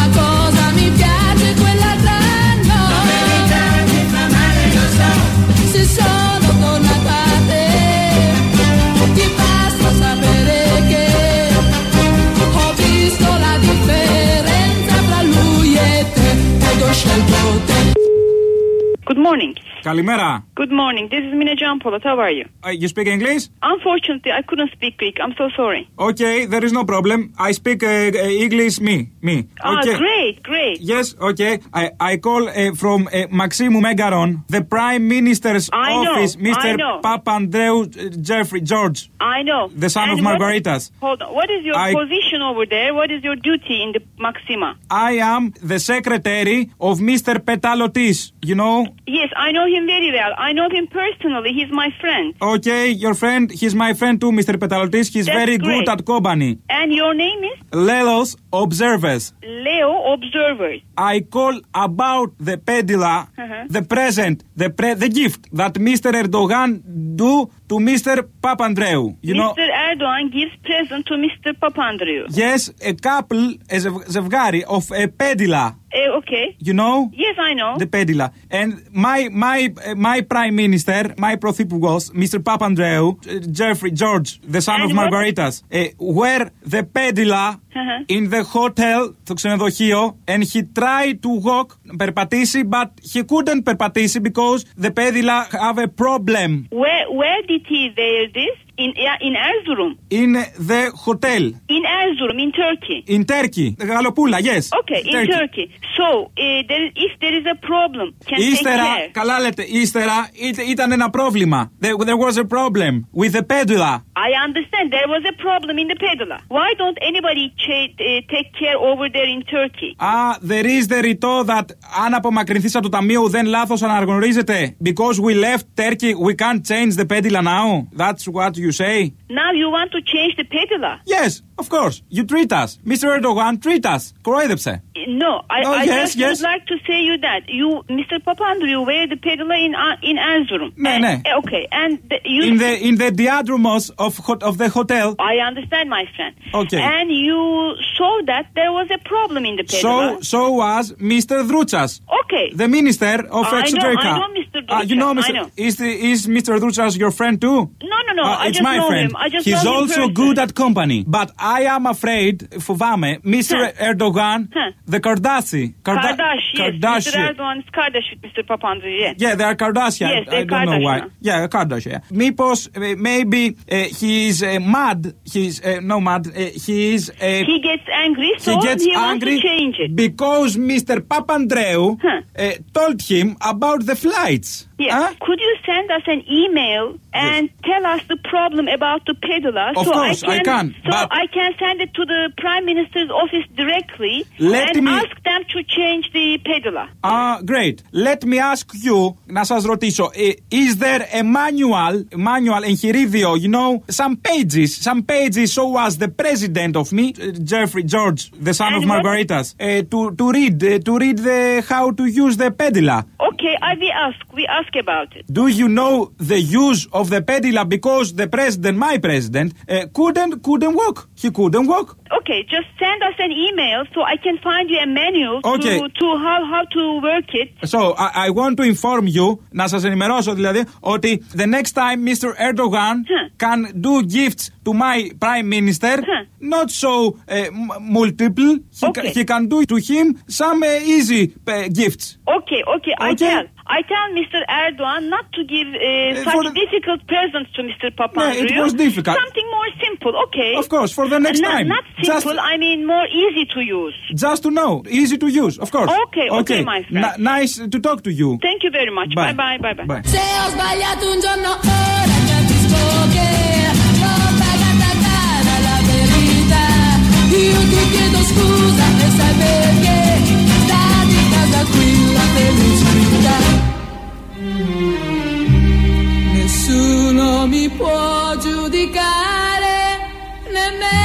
Speaker 42: Good morning.
Speaker 28: Kalimera.
Speaker 42: Good morning. This is Mine Jampolat. How are you?
Speaker 28: Uh, you speak English?
Speaker 42: Unfortunately, I couldn't speak Greek. I'm so sorry.
Speaker 28: Okay, there is no problem. I speak uh, uh English, me. me.
Speaker 42: Ah, great, great.
Speaker 28: Yes, okay. I, I call uh, from uh, Maximum Megaron, the Prime Minister's
Speaker 42: I
Speaker 28: office,
Speaker 42: know, Mr.
Speaker 28: Papandreou uh, Jeffrey George.
Speaker 42: I know.
Speaker 28: The son
Speaker 42: and
Speaker 28: of Margaritas.
Speaker 42: What, hold on. What is your
Speaker 28: I,
Speaker 42: position over there? What is your duty in the Maxima?
Speaker 28: I am the secretary of Mr. Petalotis, you know,
Speaker 42: Yes, I know him very well. I know him personally. He's my friend.
Speaker 28: Okay, your friend, he's my friend too, Mr. Petalotis. He's
Speaker 42: That's
Speaker 28: very good at company.
Speaker 42: And your name is
Speaker 28: Lelos Observers.
Speaker 42: Leo observers.
Speaker 28: I call about the pedula,
Speaker 42: Uh-huh.
Speaker 28: the present, the pre- the gift that Mr. Erdogan do to Mr. Papandreou. You
Speaker 42: Mr. Know, Erdogan gives present to Mr. Papandreou.
Speaker 28: Yes, a couple, a Zevgari of a pedila.
Speaker 42: Uh, okay.
Speaker 28: You know?
Speaker 42: Yes, I know.
Speaker 28: The pedila. And my my eh, my prime minister, my prothipugos, Mr. Papandreou, eh, uh, Geoffrey George, the son
Speaker 42: and
Speaker 28: of Margaritas, where the pedila
Speaker 42: Uh-huh.
Speaker 28: in the hotel, το ξενοδοχείο, and he tried to walk, περπατήσει, but he couldn't περπατήσει because the pedila have a problem
Speaker 42: Where where did he wear this? In yeah, in Erzurum.
Speaker 28: in the hotel.
Speaker 42: In Erzurum, in Turkey.
Speaker 28: In Turkey. Γαλοπούλα, yes.
Speaker 42: Okay, in Turkey. So, uh, there, if there is a problem, can
Speaker 28: Ύστερα,
Speaker 42: take care.
Speaker 28: καλά λέτε, ύστερα είτε- ήταν ένα πρόβλημα. There, there was a problem with the pedula.
Speaker 42: I understand there was a problem in the pedala. Why don't anybody cha- uh, take care over there in Turkey?
Speaker 28: Ah, there is the ρητό that αν απομακρυνθείς από το ταμείο δεν λάθος αναγνωρίζεται. Because we left Turkey, we can't change the pedula now. That's what you say.
Speaker 42: Now you want to change the pedala?
Speaker 28: Yes, of course. You treat us. Mr. Erdogan, treat us. Κορόιδεψε.
Speaker 42: No, I,
Speaker 28: no,
Speaker 42: I
Speaker 28: yes,
Speaker 42: just
Speaker 28: yes.
Speaker 42: would like to say you that you, Mr. Papandreou, were the perilla in uh, in Erzurum.
Speaker 28: No,
Speaker 42: no. Okay, and the, you
Speaker 28: in the in the diadromos of hot, of the hotel.
Speaker 42: I understand, my friend.
Speaker 28: Okay,
Speaker 42: and you saw that there was a problem in the perilla.
Speaker 28: So so was Mr. Druchas.
Speaker 42: Okay,
Speaker 28: the minister of uh, Exoterica.
Speaker 42: I know, I know Mr.
Speaker 28: Ah, Druchas. Uh, you know, Mr.
Speaker 42: Know.
Speaker 28: Is the, is Mr. Druchas your friend too?
Speaker 42: No, no, no.
Speaker 28: Uh,
Speaker 42: I
Speaker 28: it's
Speaker 42: just
Speaker 28: my
Speaker 42: know
Speaker 28: friend.
Speaker 42: Him. I just
Speaker 28: He's also good at company, but I am afraid, for Vame, Mr. Huh. Erdogan. Huh the Kardashian. Karda-
Speaker 42: Kardash, yes. Mr.
Speaker 28: Kardashian.
Speaker 42: Erdogan's Kardash with Mr. Papandreou, yes.
Speaker 28: Yeah, they are Kardashian.
Speaker 42: Yes,
Speaker 28: I
Speaker 42: they're
Speaker 28: don't know why. Yeah, Kardashian. Yeah. Mipos, uh, maybe uh, he's uh, mad. He's uh, no mad. Uh, he's. Uh,
Speaker 42: He gets angry, so
Speaker 28: he gets
Speaker 42: wants
Speaker 28: angry
Speaker 42: to change it.
Speaker 28: because Mr. Papandreou uh, told him about the flights.
Speaker 42: Yeah. Could you send us an email and tell us the problem about the pedala?
Speaker 28: Of
Speaker 42: so
Speaker 28: course,
Speaker 42: I
Speaker 28: I
Speaker 42: can,
Speaker 28: can,
Speaker 42: So
Speaker 28: but-
Speaker 42: I can send it to the Prime Minister's office directly
Speaker 28: Let
Speaker 42: and
Speaker 28: me-
Speaker 42: ask them to change the pedala.
Speaker 28: Ah, great. Let me ask you, να σας ρωτήσω, ε, is there a manual, manual εγχειρίδιο, you know, some pages, some pages so as the president of me, uh, Jeffrey George, the son
Speaker 42: And
Speaker 28: of
Speaker 42: what-
Speaker 28: Margaritas, uh, to, to read, uh, to read the, how to use the pedila.
Speaker 42: Okay, I we ask. We ask about it.
Speaker 28: Do you know the use of the pedila because the president, my president, uh, couldn't, couldn't walk. He couldn't walk.
Speaker 42: Okay, just send us an email so I can find you a manual
Speaker 28: Okay.
Speaker 42: to, to how, how to work it.
Speaker 28: So, I, I want to inform you, να σας ενημερώσω δηλαδή, ότι the next time Mr. Erdogan can do gifts to my prime minister, not so uh, m- multiple, he, ca- he can do to him some uh, easy uh, gifts.
Speaker 42: Okay, okay, I
Speaker 28: Okay.
Speaker 42: tell. I tell Mr. Erdogan not to give uh,
Speaker 28: for
Speaker 42: such difficult presents to Mr.
Speaker 28: No,
Speaker 42: Papandreou.
Speaker 28: it was difficult.
Speaker 42: Something more simple, okay?
Speaker 28: Of course, for the next
Speaker 42: not,
Speaker 28: time.
Speaker 42: Not
Speaker 28: Just-
Speaker 42: simple, I mean more easy to use.
Speaker 28: Just to know, easy to use, of course.
Speaker 42: Okay, okay, my friend.
Speaker 28: N- nice to talk to you.
Speaker 42: Thank you very much.
Speaker 28: Bye.
Speaker 42: Bye bye, bye bye.
Speaker 28: Bye.
Speaker 51: nessuno mi può giudicare nemmeno